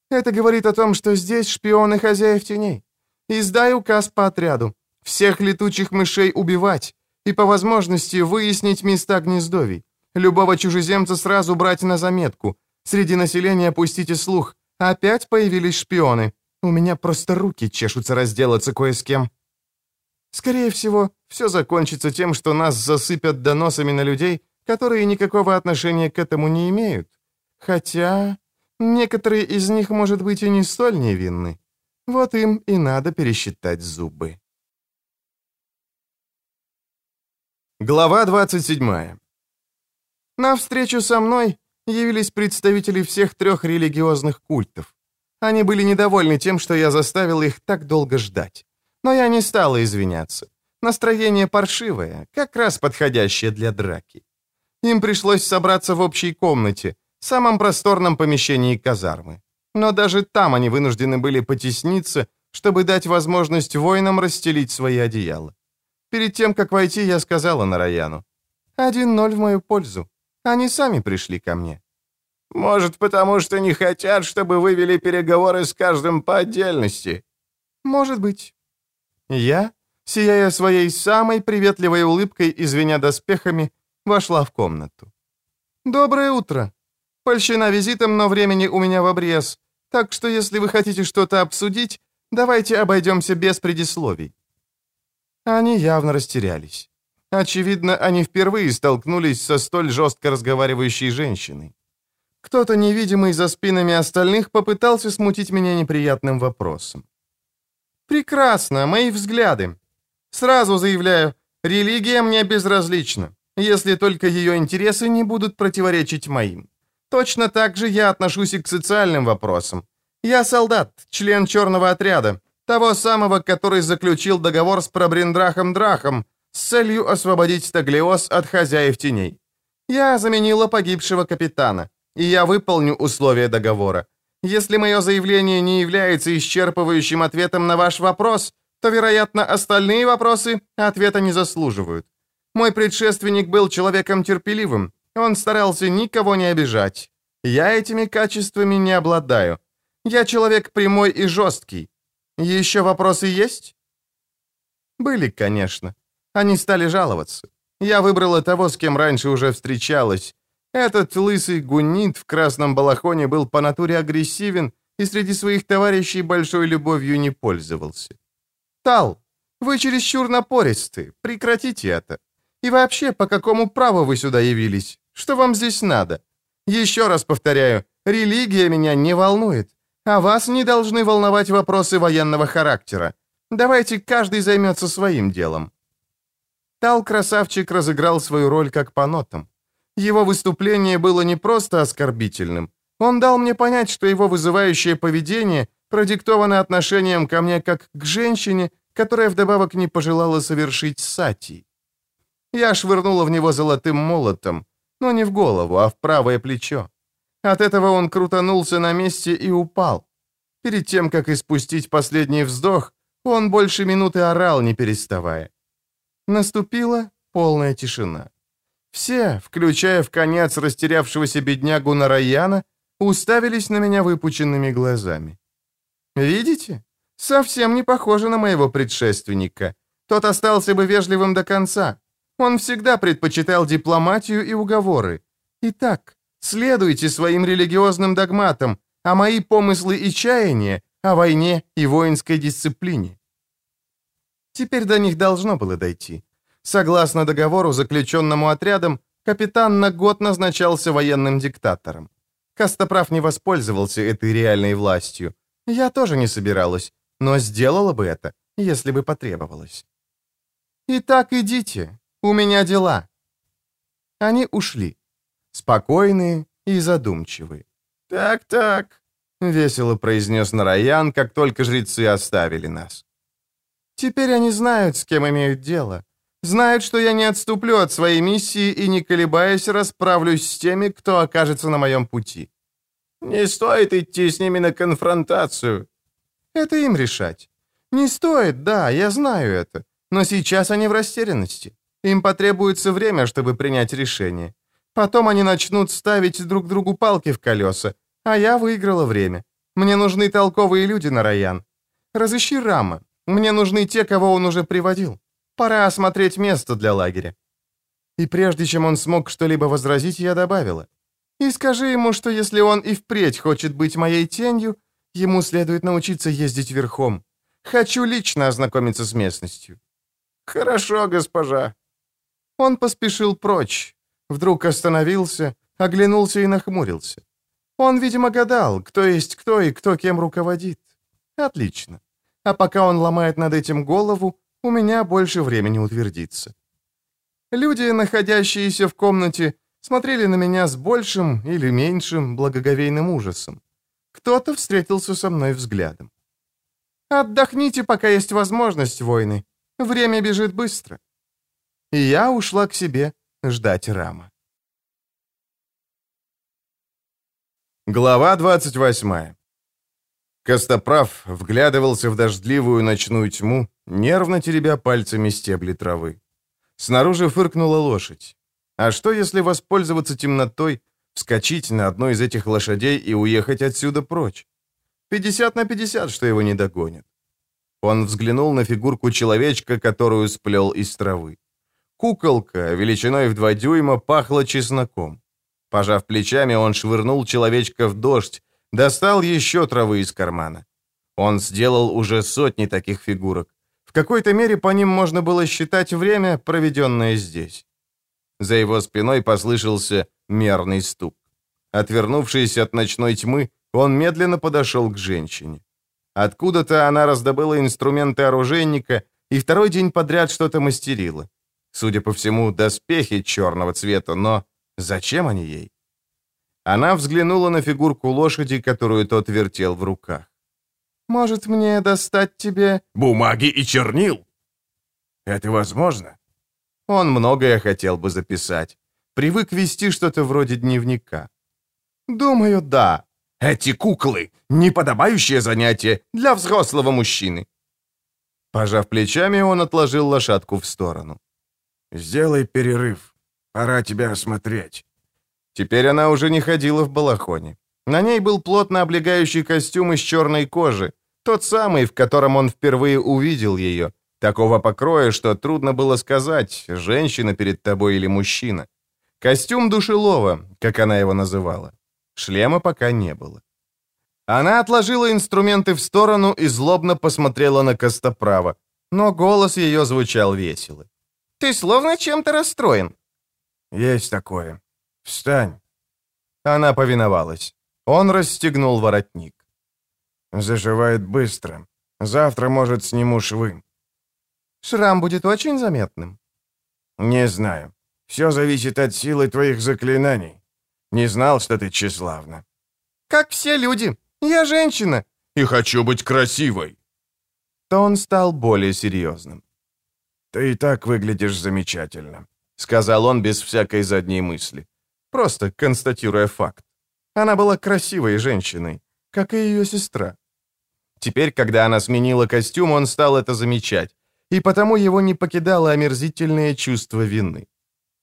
«Это говорит о том, что здесь шпионы хозяев теней. Издай указ по отряду. Всех летучих мышей убивать и по возможности выяснить места гнездовий. Любого чужеземца сразу брать на заметку. Среди населения пустите слух. Опять появились шпионы. У меня просто руки чешутся разделаться кое с кем. Скорее всего, все закончится тем, что нас засыпят доносами на людей, которые никакого отношения к этому не имеют. Хотя некоторые из них, может быть, и не столь невинны. Вот им и надо пересчитать зубы. Глава 27. На встречу со мной явились представители всех трех религиозных культов. Они были недовольны тем, что я заставил их так долго ждать. Но я не стала извиняться. Настроение паршивое, как раз подходящее для драки. Им пришлось собраться в общей комнате, самом просторном помещении казармы. Но даже там они вынуждены были потесниться, чтобы дать возможность воинам расстелить свои одеяла. Перед тем, как войти, я сказала Нараяну. «Один ноль в мою пользу. Они сами пришли ко мне». «Может, потому что не хотят, чтобы вы вели переговоры с каждым по отдельности?» «Может быть». Я, сияя своей самой приветливой улыбкой и звеня доспехами, вошла в комнату. «Доброе утро. Польщена визитом, но времени у меня в обрез, так что если вы хотите что-то обсудить, давайте обойдемся без предисловий. Они явно растерялись. Очевидно, они впервые столкнулись со столь жестко разговаривающей женщиной. Кто-то невидимый за спинами остальных попытался смутить меня неприятным вопросом. «Прекрасно, мои взгляды. Сразу заявляю, религия мне безразлична, если только ее интересы не будут противоречить моим. Точно так же я отношусь и к социальным вопросам. Я солдат, член черного отряда, того самого, который заключил договор с Пробриндрахом Драхом с целью освободить Таглиос от хозяев теней. Я заменила погибшего капитана, и я выполню условия договора. Если мое заявление не является исчерпывающим ответом на ваш вопрос, то, вероятно, остальные вопросы ответа не заслуживают. Мой предшественник был человеком терпеливым, он старался никого не обижать. Я этими качествами не обладаю. Я человек прямой и жесткий, «Еще вопросы есть?» Были, конечно. Они стали жаловаться. Я выбрала того, с кем раньше уже встречалась. Этот лысый гунит в красном балахоне был по натуре агрессивен и среди своих товарищей большой любовью не пользовался. «Тал, вы чересчур напористы. Прекратите это. И вообще, по какому праву вы сюда явились? Что вам здесь надо? Еще раз повторяю, религия меня не волнует. А вас не должны волновать вопросы военного характера. Давайте каждый займется своим делом». Тал-красавчик разыграл свою роль как по нотам. Его выступление было не просто оскорбительным. Он дал мне понять, что его вызывающее поведение продиктовано отношением ко мне как к женщине, которая вдобавок не пожелала совершить сати. Я швырнула в него золотым молотом, но не в голову, а в правое плечо. От этого он крутанулся на месте и упал. Перед тем, как испустить последний вздох, он больше минуты орал, не переставая. Наступила полная тишина. Все, включая в конец растерявшегося беднягу Нараяна, уставились на меня выпученными глазами. «Видите? Совсем не похоже на моего предшественника. Тот остался бы вежливым до конца. Он всегда предпочитал дипломатию и уговоры. Итак, Следуйте своим религиозным догматам, а мои помыслы и чаяния о войне и воинской дисциплине. Теперь до них должно было дойти. Согласно договору, заключенному отрядом, капитан на год назначался военным диктатором. Костоправ не воспользовался этой реальной властью. Я тоже не собиралась, но сделала бы это, если бы потребовалось. «Итак, идите, у меня дела». Они ушли спокойные и задумчивые. «Так-так», — весело произнес Нараян, как только жрецы оставили нас. «Теперь они знают, с кем имеют дело. Знают, что я не отступлю от своей миссии и, не колебаясь, расправлюсь с теми, кто окажется на моем пути. Не стоит идти с ними на конфронтацию. Это им решать. Не стоит, да, я знаю это. Но сейчас они в растерянности. Им потребуется время, чтобы принять решение. Потом они начнут ставить друг другу палки в колеса, а я выиграла время. Мне нужны толковые люди на Раян. Разыщи Рама. Мне нужны те, кого он уже приводил. Пора осмотреть место для лагеря». И прежде чем он смог что-либо возразить, я добавила. «И скажи ему, что если он и впредь хочет быть моей тенью, ему следует научиться ездить верхом. Хочу лично ознакомиться с местностью». «Хорошо, госпожа». Он поспешил прочь. Вдруг остановился, оглянулся и нахмурился. Он, видимо, гадал, кто есть кто и кто кем руководит. Отлично. А пока он ломает над этим голову, у меня больше времени утвердиться. Люди, находящиеся в комнате, смотрели на меня с большим или меньшим благоговейным ужасом. Кто-то встретился со мной взглядом. «Отдохните, пока есть возможность, войны. Время бежит быстро». И я ушла к себе ждать Рама. Глава 28 Костоправ вглядывался в дождливую ночную тьму, нервно теребя пальцами стебли травы. Снаружи фыркнула лошадь. А что, если воспользоваться темнотой, вскочить на одной из этих лошадей и уехать отсюда прочь? 50 на 50, что его не догонят. Он взглянул на фигурку человечка, которую сплел из травы. Куколка, величиной в два дюйма, пахла чесноком. Пожав плечами, он швырнул человечка в дождь, Достал еще травы из кармана. Он сделал уже сотни таких фигурок. В какой-то мере по ним можно было считать время, проведенное здесь. За его спиной послышался мерный стук. Отвернувшись от ночной тьмы, он медленно подошел к женщине. Откуда-то она раздобыла инструменты оружейника и второй день подряд что-то мастерила. Судя по всему, доспехи черного цвета, но зачем они ей? Она взглянула на фигурку лошади, которую тот вертел в руках. «Может, мне достать тебе...» «Бумаги и чернил?» «Это возможно?» Он многое хотел бы записать. Привык вести что-то вроде дневника. «Думаю, да. Эти куклы — неподобающее занятие для взрослого мужчины». Пожав плечами, он отложил лошадку в сторону. «Сделай перерыв. Пора тебя осмотреть». Теперь она уже не ходила в балахоне. На ней был плотно облегающий костюм из черной кожи, тот самый, в котором он впервые увидел ее, такого покроя, что трудно было сказать, женщина перед тобой или мужчина. Костюм душелова, как она его называла. Шлема пока не было. Она отложила инструменты в сторону и злобно посмотрела на Костоправа, но голос ее звучал весело. «Ты словно чем-то расстроен». «Есть такое. «Встань!» Она повиновалась. Он расстегнул воротник. «Заживает быстро. Завтра, может, сниму швы». «Шрам будет очень заметным?» «Не знаю. Все зависит от силы твоих заклинаний. Не знал, что ты тщеславна». «Как все люди. Я женщина». «И хочу быть красивой». То он стал более серьезным. «Ты и так выглядишь замечательно», — сказал он без всякой задней мысли просто констатируя факт. Она была красивой женщиной, как и ее сестра. Теперь, когда она сменила костюм, он стал это замечать, и потому его не покидало омерзительное чувство вины.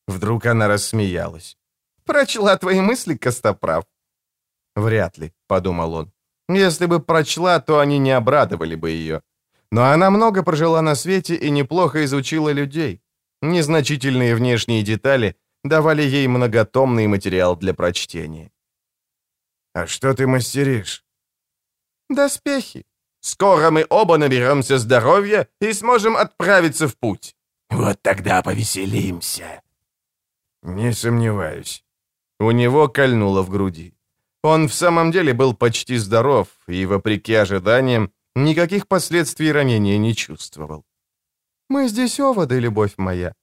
Вдруг она рассмеялась. «Прочла твои мысли, Костоправ?» «Вряд ли», — подумал он. «Если бы прочла, то они не обрадовали бы ее. Но она много прожила на свете и неплохо изучила людей. Незначительные внешние детали — давали ей многотомный материал для прочтения. «А что ты мастеришь?» «Доспехи. Скоро мы оба наберемся здоровья и сможем отправиться в путь». «Вот тогда повеселимся». «Не сомневаюсь». У него кольнуло в груди. Он в самом деле был почти здоров и, вопреки ожиданиям, никаких последствий ранения не чувствовал. «Мы здесь оводы, любовь моя».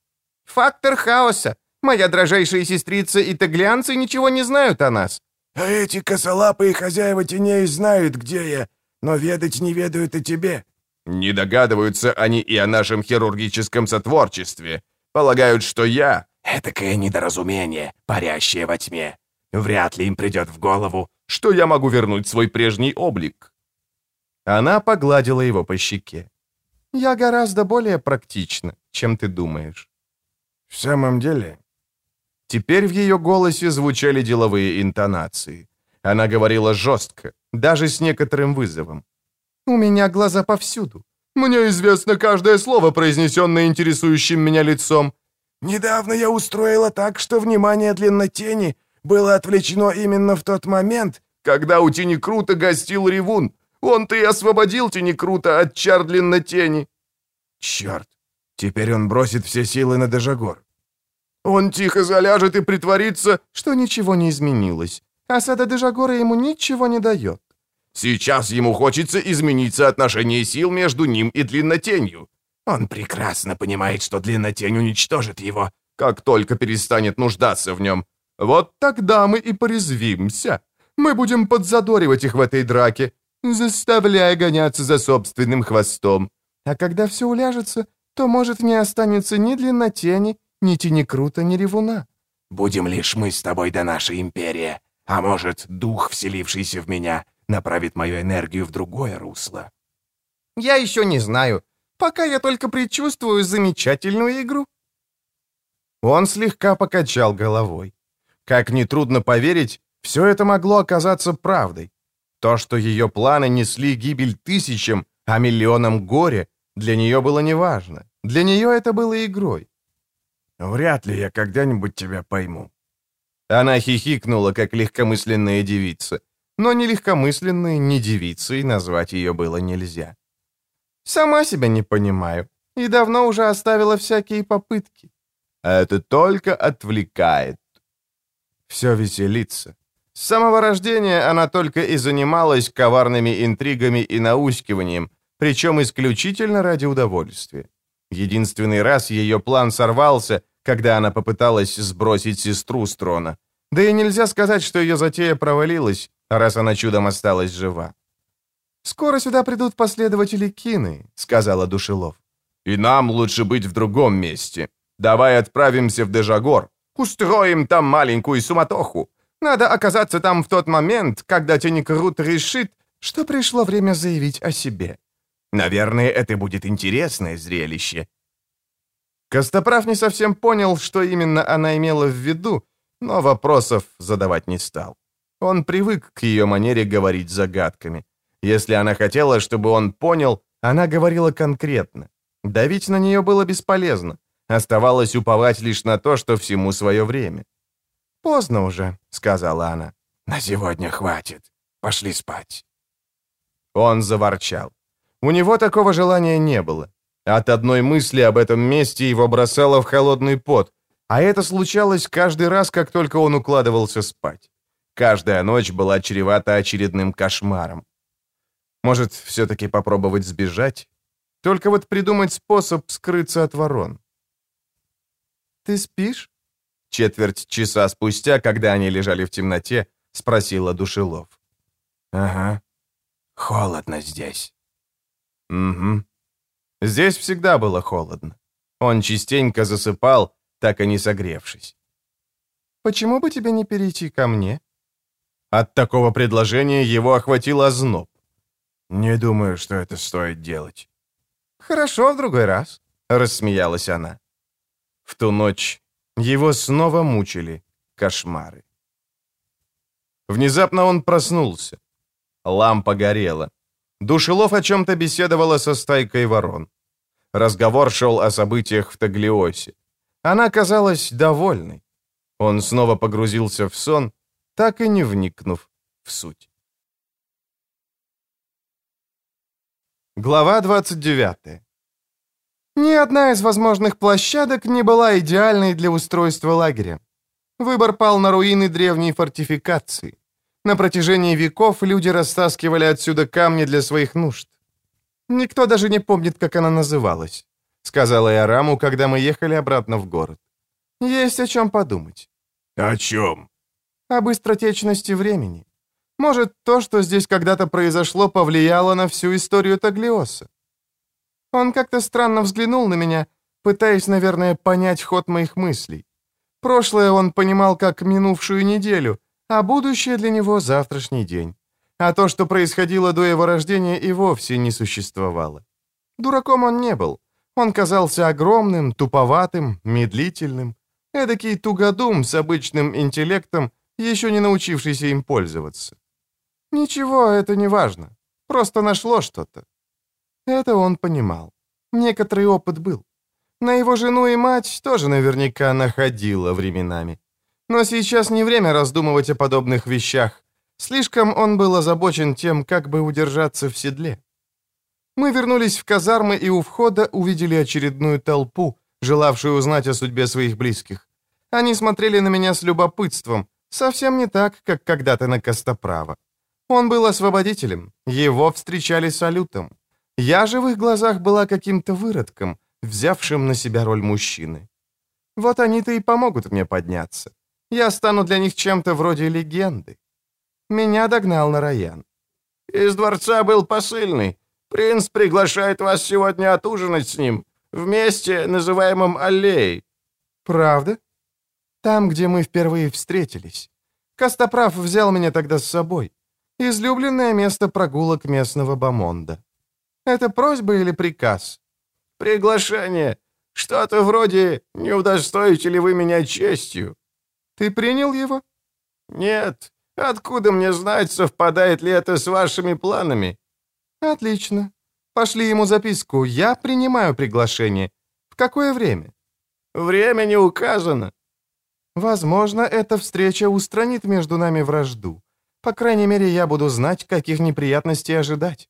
«Фактор хаоса. Моя дрожайшая сестрица и таглианцы ничего не знают о нас». «А эти косолапые хозяева теней знают, где я, но ведать не ведают о тебе. Не догадываются они и о нашем хирургическом сотворчестве. Полагают, что я — этакое недоразумение, парящее во тьме. Вряд ли им придет в голову, что я могу вернуть свой прежний облик». Она погладила его по щеке. «Я гораздо более практична, чем ты думаешь». «В самом деле?» Теперь в ее голосе звучали деловые интонации. Она говорила жестко, даже с некоторым вызовом. «У меня глаза повсюду. Мне известно каждое слово, произнесенное интересующим меня лицом. Недавно я устроила так, что внимание длиннотени было отвлечено именно в тот момент, когда у Тени Крута гостил Ревун. Он-то и освободил Тени Крута от чар длиннотени. Черт, теперь он бросит все силы на Дежагор. Он тихо заляжет и притворится, что ничего не изменилось. Осада Дежагора ему ничего не дает. Сейчас ему хочется изменить соотношение сил между ним и Длиннотенью. Он прекрасно понимает, что Длиннотень уничтожит его, как только перестанет нуждаться в нем. Вот тогда мы и порезвимся. Мы будем подзадоривать их в этой драке, заставляя гоняться за собственным хвостом. А когда все уляжется, то, может, не останется ни длиннотени, ни тени крута, ни ревуна. Будем лишь мы с тобой до нашей империи. А может, дух, вселившийся в меня, направит мою энергию в другое русло. Я еще не знаю. Пока я только предчувствую замечательную игру. Он слегка покачал головой. Как нетрудно поверить, все это могло оказаться правдой. То, что ее планы несли гибель тысячам, а миллионам горя, для нее было неважно. Для нее это было игрой. «Вряд ли я когда-нибудь тебя пойму». Она хихикнула, как легкомысленная девица. Но ни легкомысленной, ни девицей назвать ее было нельзя. «Сама себя не понимаю. И давно уже оставила всякие попытки. А это только отвлекает. Все веселится. С самого рождения она только и занималась коварными интригами и наускиванием, причем исключительно ради удовольствия. Единственный раз ее план сорвался, когда она попыталась сбросить сестру с трона. Да и нельзя сказать, что ее затея провалилась, раз она чудом осталась жива. «Скоро сюда придут последователи Кины», — сказала Душелов. «И нам лучше быть в другом месте. Давай отправимся в Дежагор. Устроим там маленькую суматоху. Надо оказаться там в тот момент, когда Тенекрут решит, что пришло время заявить о себе. Наверное, это будет интересное зрелище». Костоправ не совсем понял, что именно она имела в виду, но вопросов задавать не стал. Он привык к ее манере говорить загадками. Если она хотела, чтобы он понял, она говорила конкретно. Давить на нее было бесполезно. Оставалось уповать лишь на то, что всему свое время. «Поздно уже», — сказала она. «На сегодня хватит. Пошли спать». Он заворчал. У него такого желания не было. От одной мысли об этом месте его бросало в холодный пот, а это случалось каждый раз, как только он укладывался спать. Каждая ночь была чревата очередным кошмаром. Может, все-таки попробовать сбежать? Только вот придумать способ скрыться от ворон. «Ты спишь?» Четверть часа спустя, когда они лежали в темноте, спросила Душелов. «Ага. Холодно здесь». «Угу. Здесь всегда было холодно. Он частенько засыпал, так и не согревшись. «Почему бы тебе не перейти ко мне?» От такого предложения его охватил озноб. «Не думаю, что это стоит делать». «Хорошо, в другой раз», — рассмеялась она. В ту ночь его снова мучили кошмары. Внезапно он проснулся. Лампа горела. Душелов о чем-то беседовала со стайкой ворон. Разговор шел о событиях в Таглиосе. Она казалась довольной. Он снова погрузился в сон, так и не вникнув в суть. Глава 29. Ни одна из возможных площадок не была идеальной для устройства лагеря. Выбор пал на руины древней фортификации. На протяжении веков люди растаскивали отсюда камни для своих нужд. Никто даже не помнит, как она называлась, сказала я Раму, когда мы ехали обратно в город. Есть о чем подумать. О чем? О быстротечности времени. Может, то, что здесь когда-то произошло, повлияло на всю историю Таглиоса. Он как-то странно взглянул на меня, пытаясь, наверное, понять ход моих мыслей. Прошлое он понимал как минувшую неделю, а будущее для него — завтрашний день. А то, что происходило до его рождения, и вовсе не существовало. Дураком он не был. Он казался огромным, туповатым, медлительным. Эдакий тугодум с обычным интеллектом, еще не научившийся им пользоваться. Ничего, это не важно. Просто нашло что-то. Это он понимал. Некоторый опыт был. На его жену и мать тоже наверняка находила временами. Но сейчас не время раздумывать о подобных вещах. Слишком он был озабочен тем, как бы удержаться в седле. Мы вернулись в казармы и у входа увидели очередную толпу, желавшую узнать о судьбе своих близких. Они смотрели на меня с любопытством, совсем не так, как когда-то на Костоправа. Он был освободителем, его встречали салютом. Я же в их глазах была каким-то выродком, взявшим на себя роль мужчины. Вот они-то и помогут мне подняться. Я стану для них чем-то вроде легенды. Меня догнал Нараян. «Из дворца был посыльный. Принц приглашает вас сегодня отужинать с ним, вместе, называемом аллеей». «Правда?» «Там, где мы впервые встретились. Костоправ взял меня тогда с собой. Излюбленное место прогулок местного бомонда. Это просьба или приказ?» «Приглашение. Что-то вроде «Не удостоите ли вы меня честью?» «Ты принял его?» «Нет. Откуда мне знать, совпадает ли это с вашими планами?» «Отлично. Пошли ему записку. Я принимаю приглашение. В какое время?» «Время не указано». «Возможно, эта встреча устранит между нами вражду. По крайней мере, я буду знать, каких неприятностей ожидать.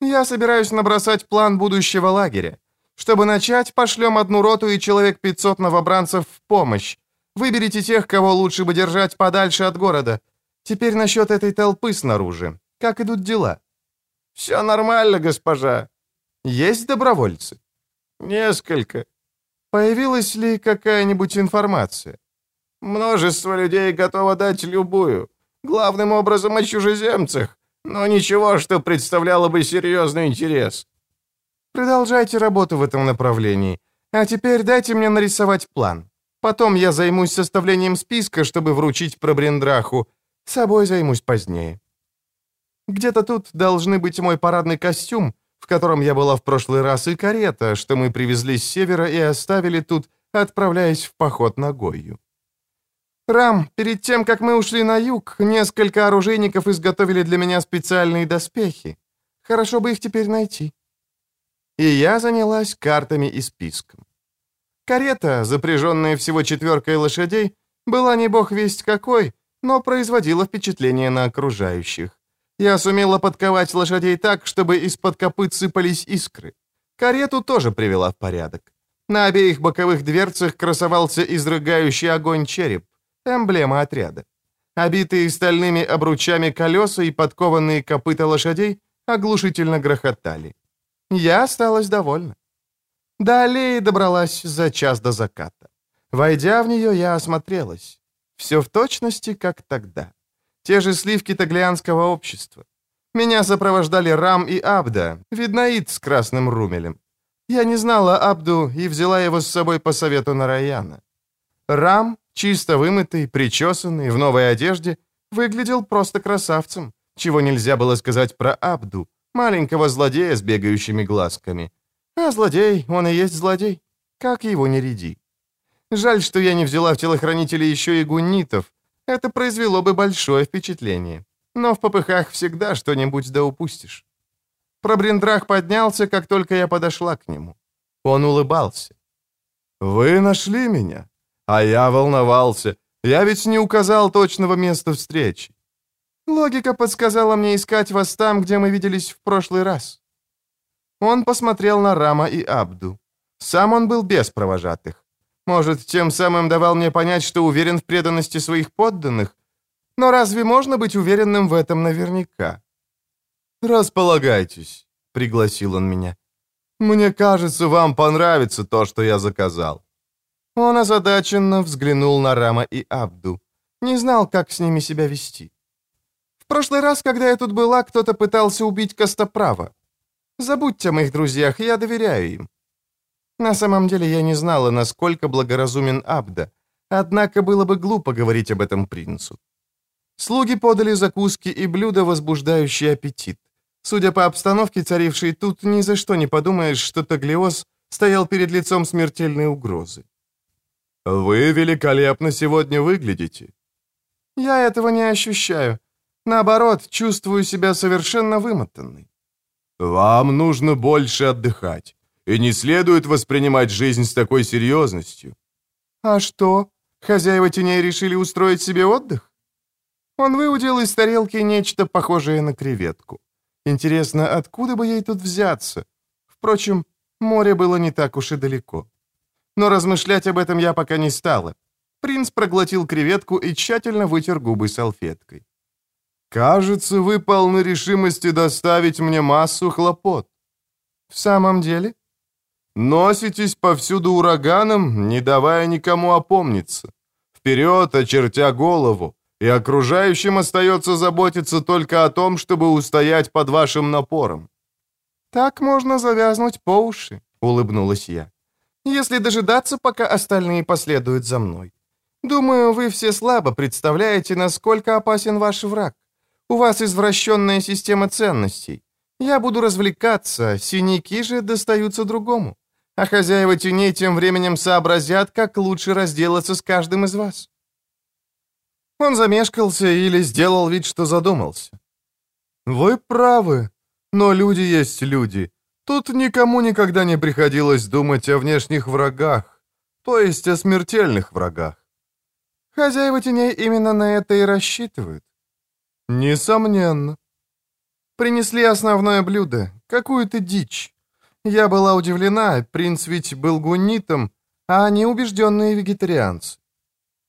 Я собираюсь набросать план будущего лагеря. Чтобы начать, пошлем одну роту и человек 500 новобранцев в помощь. Выберите тех, кого лучше бы держать подальше от города. Теперь насчет этой толпы снаружи. Как идут дела?» «Все нормально, госпожа». «Есть добровольцы?» «Несколько». «Появилась ли какая-нибудь информация?» «Множество людей готово дать любую. Главным образом о чужеземцах, но ничего, что представляло бы серьезный интерес». «Продолжайте работу в этом направлении. А теперь дайте мне нарисовать план. Потом я займусь составлением списка, чтобы вручить пробрендраху. Собой займусь позднее. Где-то тут должны быть мой парадный костюм, в котором я была в прошлый раз, и карета, что мы привезли с севера и оставили тут, отправляясь в поход на Гойю. Рам, перед тем, как мы ушли на юг, несколько оружейников изготовили для меня специальные доспехи. Хорошо бы их теперь найти. И я занялась картами и списком. Карета, запряженная всего четверкой лошадей, была не бог весть какой, но производила впечатление на окружающих. Я сумела подковать лошадей так, чтобы из-под копыт сыпались искры. Карету тоже привела в порядок. На обеих боковых дверцах красовался изрыгающий огонь череп, эмблема отряда. Обитые стальными обручами колеса и подкованные копыта лошадей оглушительно грохотали. Я осталась довольна. До аллеи добралась за час до заката. Войдя в нее, я осмотрелась. Все в точности, как тогда. Те же сливки таглианского общества. Меня сопровождали Рам и Абда, виднаид с красным румелем. Я не знала Абду и взяла его с собой по совету Нараяна. Рам, чисто вымытый, причесанный, в новой одежде, выглядел просто красавцем, чего нельзя было сказать про Абду, маленького злодея с бегающими глазками. А злодей, он и есть злодей. Как его не ряди. Жаль, что я не взяла в телохранители еще и гуннитов. Это произвело бы большое впечатление. Но в попыхах всегда что-нибудь да упустишь. Пробриндрах поднялся, как только я подошла к нему. Он улыбался. «Вы нашли меня? А я волновался. Я ведь не указал точного места встречи. Логика подсказала мне искать вас там, где мы виделись в прошлый раз. Он посмотрел на Рама и Абду. Сам он был без провожатых. Может, тем самым давал мне понять, что уверен в преданности своих подданных? Но разве можно быть уверенным в этом наверняка? «Располагайтесь», — пригласил он меня. «Мне кажется, вам понравится то, что я заказал». Он озадаченно взглянул на Рама и Абду. Не знал, как с ними себя вести. В прошлый раз, когда я тут была, кто-то пытался убить Костоправа. Забудьте о моих друзьях, я доверяю им. На самом деле я не знала, насколько благоразумен Абда, однако было бы глупо говорить об этом принцу. Слуги подали закуски и блюда, возбуждающие аппетит. Судя по обстановке, царившей тут, ни за что не подумаешь, что Таглиоз стоял перед лицом смертельной угрозы. «Вы великолепно сегодня выглядите». «Я этого не ощущаю. Наоборот, чувствую себя совершенно вымотанной». «Вам нужно больше отдыхать, и не следует воспринимать жизнь с такой серьезностью». «А что, хозяева теней решили устроить себе отдых?» Он выудил из тарелки нечто похожее на креветку. Интересно, откуда бы ей тут взяться? Впрочем, море было не так уж и далеко. Но размышлять об этом я пока не стала. Принц проглотил креветку и тщательно вытер губы салфеткой. «Кажется, вы полны решимости доставить мне массу хлопот». «В самом деле?» «Носитесь повсюду ураганом, не давая никому опомниться. Вперед, очертя голову, и окружающим остается заботиться только о том, чтобы устоять под вашим напором». «Так можно завязнуть по уши», — улыбнулась я. «Если дожидаться, пока остальные последуют за мной. Думаю, вы все слабо представляете, насколько опасен ваш враг. У вас извращенная система ценностей. Я буду развлекаться, синяки же достаются другому. А хозяева теней тем временем сообразят, как лучше разделаться с каждым из вас». Он замешкался или сделал вид, что задумался. «Вы правы, но люди есть люди. Тут никому никогда не приходилось думать о внешних врагах, то есть о смертельных врагах. Хозяева теней именно на это и рассчитывают. Несомненно. Принесли основное блюдо, какую-то дичь. Я была удивлена, принц ведь был гуннитом, а они убежденные вегетарианцы.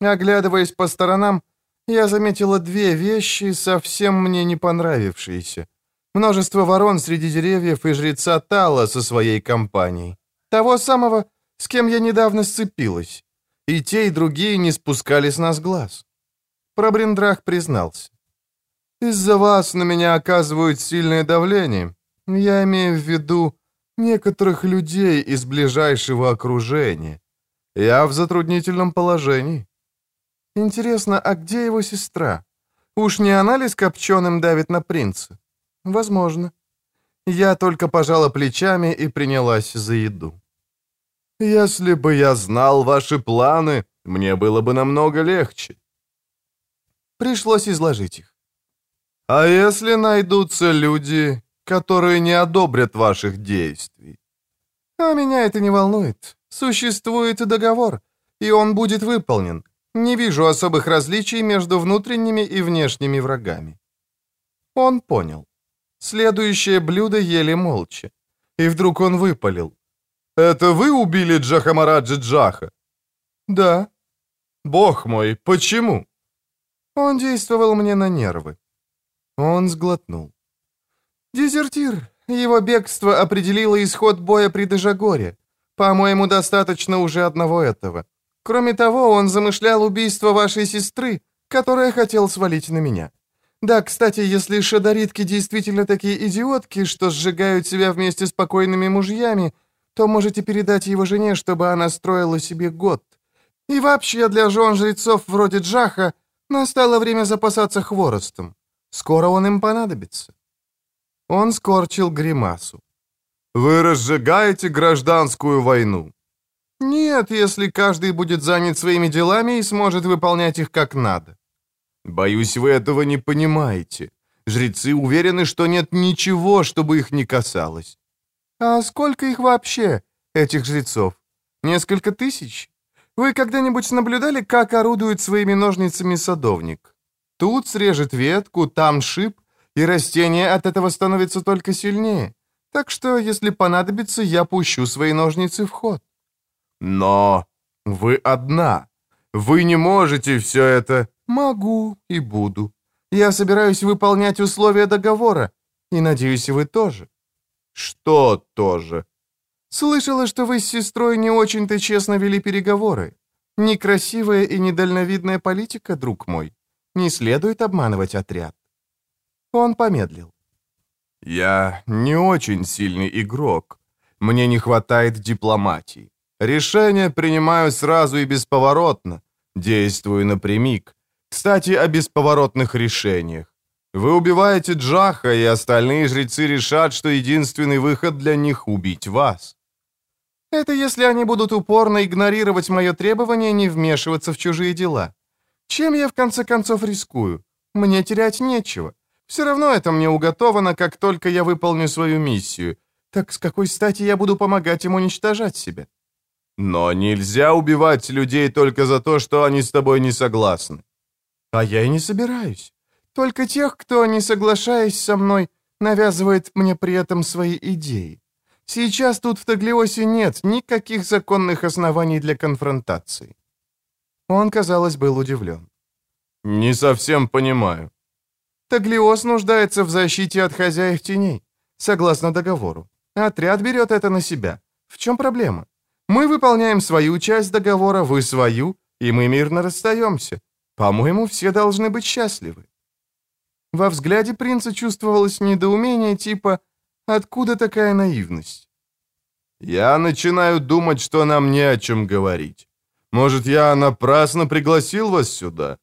Оглядываясь по сторонам, я заметила две вещи, совсем мне не понравившиеся. Множество ворон среди деревьев и жреца Тала со своей компанией. Того самого, с кем я недавно сцепилась. И те, и другие не спускали с нас глаз. Пробриндрах признался. «Из-за вас на меня оказывают сильное давление. Я имею в виду некоторых людей из ближайшего окружения. Я в затруднительном положении. Интересно, а где его сестра? Уж не анализ копченым давит на принца? Возможно. Я только пожала плечами и принялась за еду. Если бы я знал ваши планы, мне было бы намного легче. Пришлось изложить их. А если найдутся люди, которые не одобрят ваших действий? А меня это не волнует. Существует договор, и он будет выполнен. Не вижу особых различий между внутренними и внешними врагами. Он понял. Следующее блюдо ели молча. И вдруг он выпалил. «Это вы убили Джахамараджи Джаха?» «Да». «Бог мой, почему?» Он действовал мне на нервы. Он сглотнул. «Дезертир. Его бегство определило исход боя при Дежагоре. По-моему, достаточно уже одного этого. Кроме того, он замышлял убийство вашей сестры, которая хотел свалить на меня. Да, кстати, если шадаритки действительно такие идиотки, что сжигают себя вместе с покойными мужьями, то можете передать его жене, чтобы она строила себе год. И вообще для жен жрецов вроде Джаха настало время запасаться хворостом. Скоро он им понадобится. Он скорчил гримасу. «Вы разжигаете гражданскую войну. Нет, если каждый будет занят своими делами и сможет выполнять их как надо. Боюсь, вы этого не понимаете. Жрецы уверены, что нет ничего, чтобы их не касалось. А сколько их вообще, этих жрецов? Несколько тысяч? Вы когда-нибудь наблюдали, как орудует своими ножницами садовник? Тут срежет ветку, там шип, и растение от этого становится только сильнее. Так что, если понадобится, я пущу свои ножницы в ход. Но вы одна. Вы не можете все это... Могу и буду. Я собираюсь выполнять условия договора. И надеюсь, вы тоже. Что тоже? Слышала, что вы с сестрой не очень-то честно вели переговоры. Некрасивая и недальновидная политика, друг мой. Не следует обманывать отряд. Он помедлил. Я не очень сильный игрок. Мне не хватает дипломатии. Решения принимаю сразу и бесповоротно. Действую напрямик. Кстати, о бесповоротных решениях. Вы убиваете Джаха, и остальные жрецы решат, что единственный выход для них — убить вас. Это если они будут упорно игнорировать мое требование не вмешиваться в чужие дела. Чем я в конце концов рискую? Мне терять нечего. Все равно это мне уготовано, как только я выполню свою миссию. Так с какой стати я буду помогать им уничтожать себя? Но нельзя убивать людей только за то, что они с тобой не согласны. А я и не собираюсь. Только тех, кто, не соглашаясь со мной, навязывает мне при этом свои идеи. Сейчас тут в Таглиосе нет никаких законных оснований для конфронтации. Он, казалось, был удивлен. «Не совсем понимаю». Таглиос нуждается в защите от хозяев теней, согласно договору. Отряд берет это на себя. В чем проблема? Мы выполняем свою часть договора, вы свою, и мы мирно расстаемся. По-моему, все должны быть счастливы. Во взгляде принца чувствовалось недоумение типа «Откуда такая наивность?» «Я начинаю думать, что нам не о чем говорить. Может, я напрасно пригласил вас сюда?»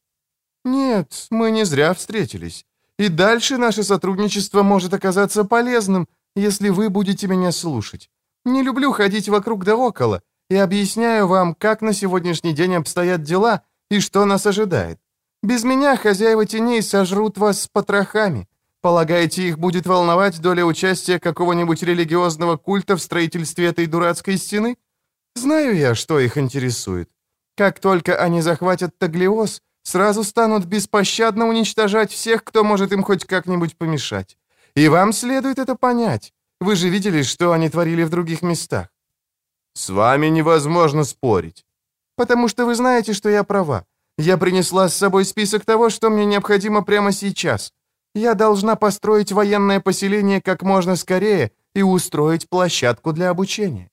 «Нет, мы не зря встретились. И дальше наше сотрудничество может оказаться полезным, если вы будете меня слушать. Не люблю ходить вокруг да около и объясняю вам, как на сегодняшний день обстоят дела и что нас ожидает. Без меня хозяева теней сожрут вас с потрохами. Полагаете, их будет волновать доля участия какого-нибудь религиозного культа в строительстве этой дурацкой стены? Знаю я, что их интересует. Как только они захватят Таглиоз, сразу станут беспощадно уничтожать всех, кто может им хоть как-нибудь помешать. И вам следует это понять. Вы же видели, что они творили в других местах. С вами невозможно спорить. Потому что вы знаете, что я права. Я принесла с собой список того, что мне необходимо прямо сейчас. Я должна построить военное поселение как можно скорее и устроить площадку для обучения.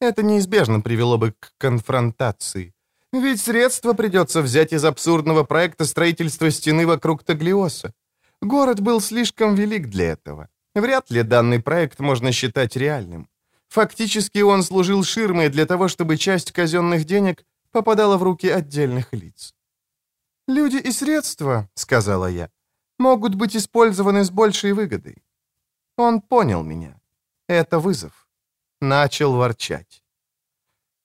Это неизбежно привело бы к конфронтации. Ведь средства придется взять из абсурдного проекта строительства стены вокруг Таглиоса. Город был слишком велик для этого. Вряд ли данный проект можно считать реальным. Фактически он служил ширмой для того, чтобы часть казенных денег попадала в руки отдельных лиц. «Люди и средства», — сказала я, — «могут быть использованы с большей выгодой». Он понял меня. Это вызов. Начал ворчать.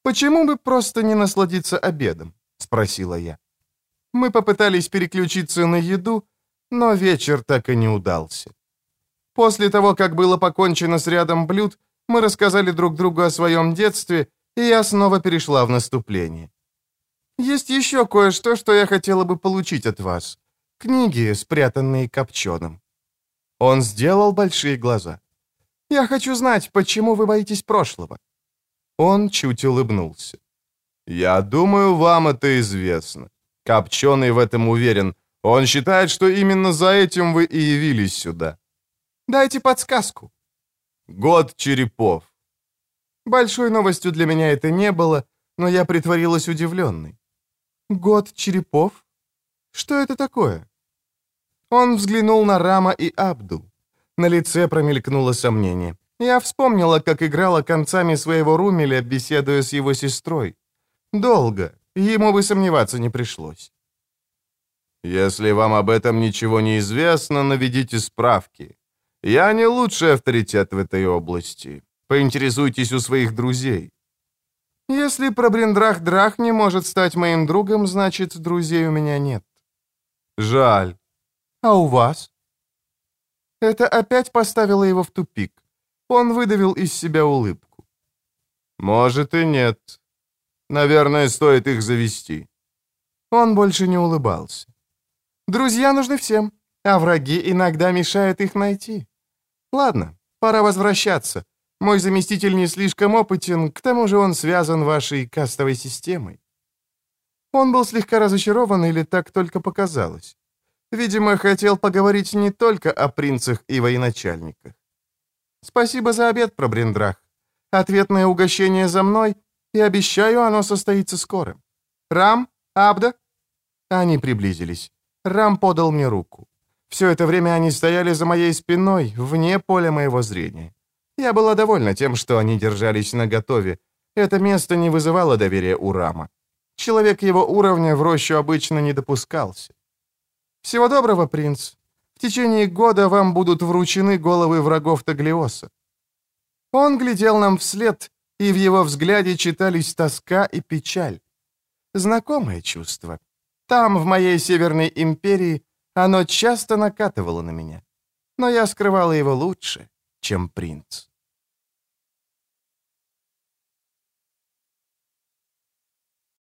«Почему бы просто не насладиться обедом?» — спросила я. Мы попытались переключиться на еду, но вечер так и не удался. После того, как было покончено с рядом блюд, мы рассказали друг другу о своем детстве, и я снова перешла в наступление. Есть еще кое-что, что я хотела бы получить от вас. Книги, спрятанные копченым». Он сделал большие глаза. «Я хочу знать, почему вы боитесь прошлого?» Он чуть улыбнулся. «Я думаю, вам это известно. Копченый в этом уверен. Он считает, что именно за этим вы и явились сюда». «Дайте подсказку». «Год черепов». Большой новостью для меня это не было, но я притворилась удивленной. Год черепов? Что это такое? Он взглянул на Рама и Абду. На лице промелькнуло сомнение. Я вспомнила, как играла концами своего румеля, беседуя с его сестрой. Долго. Ему бы сомневаться не пришлось. «Если вам об этом ничего не известно, наведите справки. Я не лучший авторитет в этой области. Поинтересуйтесь у своих друзей. Если Пробриндрах-Драх не может стать моим другом, значит, друзей у меня нет. Жаль. А у вас? Это опять поставило его в тупик. Он выдавил из себя улыбку. Может и нет. Наверное, стоит их завести. Он больше не улыбался. Друзья нужны всем, а враги иногда мешают их найти. Ладно, пора возвращаться. Мой заместитель не слишком опытен, к тому же он связан вашей кастовой системой». Он был слегка разочарован или так только показалось. Видимо, хотел поговорить не только о принцах и военачальниках. «Спасибо за обед, Пробриндрах. Ответное угощение за мной, и обещаю, оно состоится скоро. Рам? Абда?» Они приблизились. Рам подал мне руку. Все это время они стояли за моей спиной, вне поля моего зрения. Я была довольна тем, что они держались наготове. Это место не вызывало доверия у Рама. Человек его уровня в рощу обычно не допускался. «Всего доброго, принц. В течение года вам будут вручены головы врагов Таглиоса». Он глядел нам вслед, и в его взгляде читались тоска и печаль. Знакомое чувство. Там, в моей Северной империи, оно часто накатывало на меня. Но я скрывала его лучше, чем принц.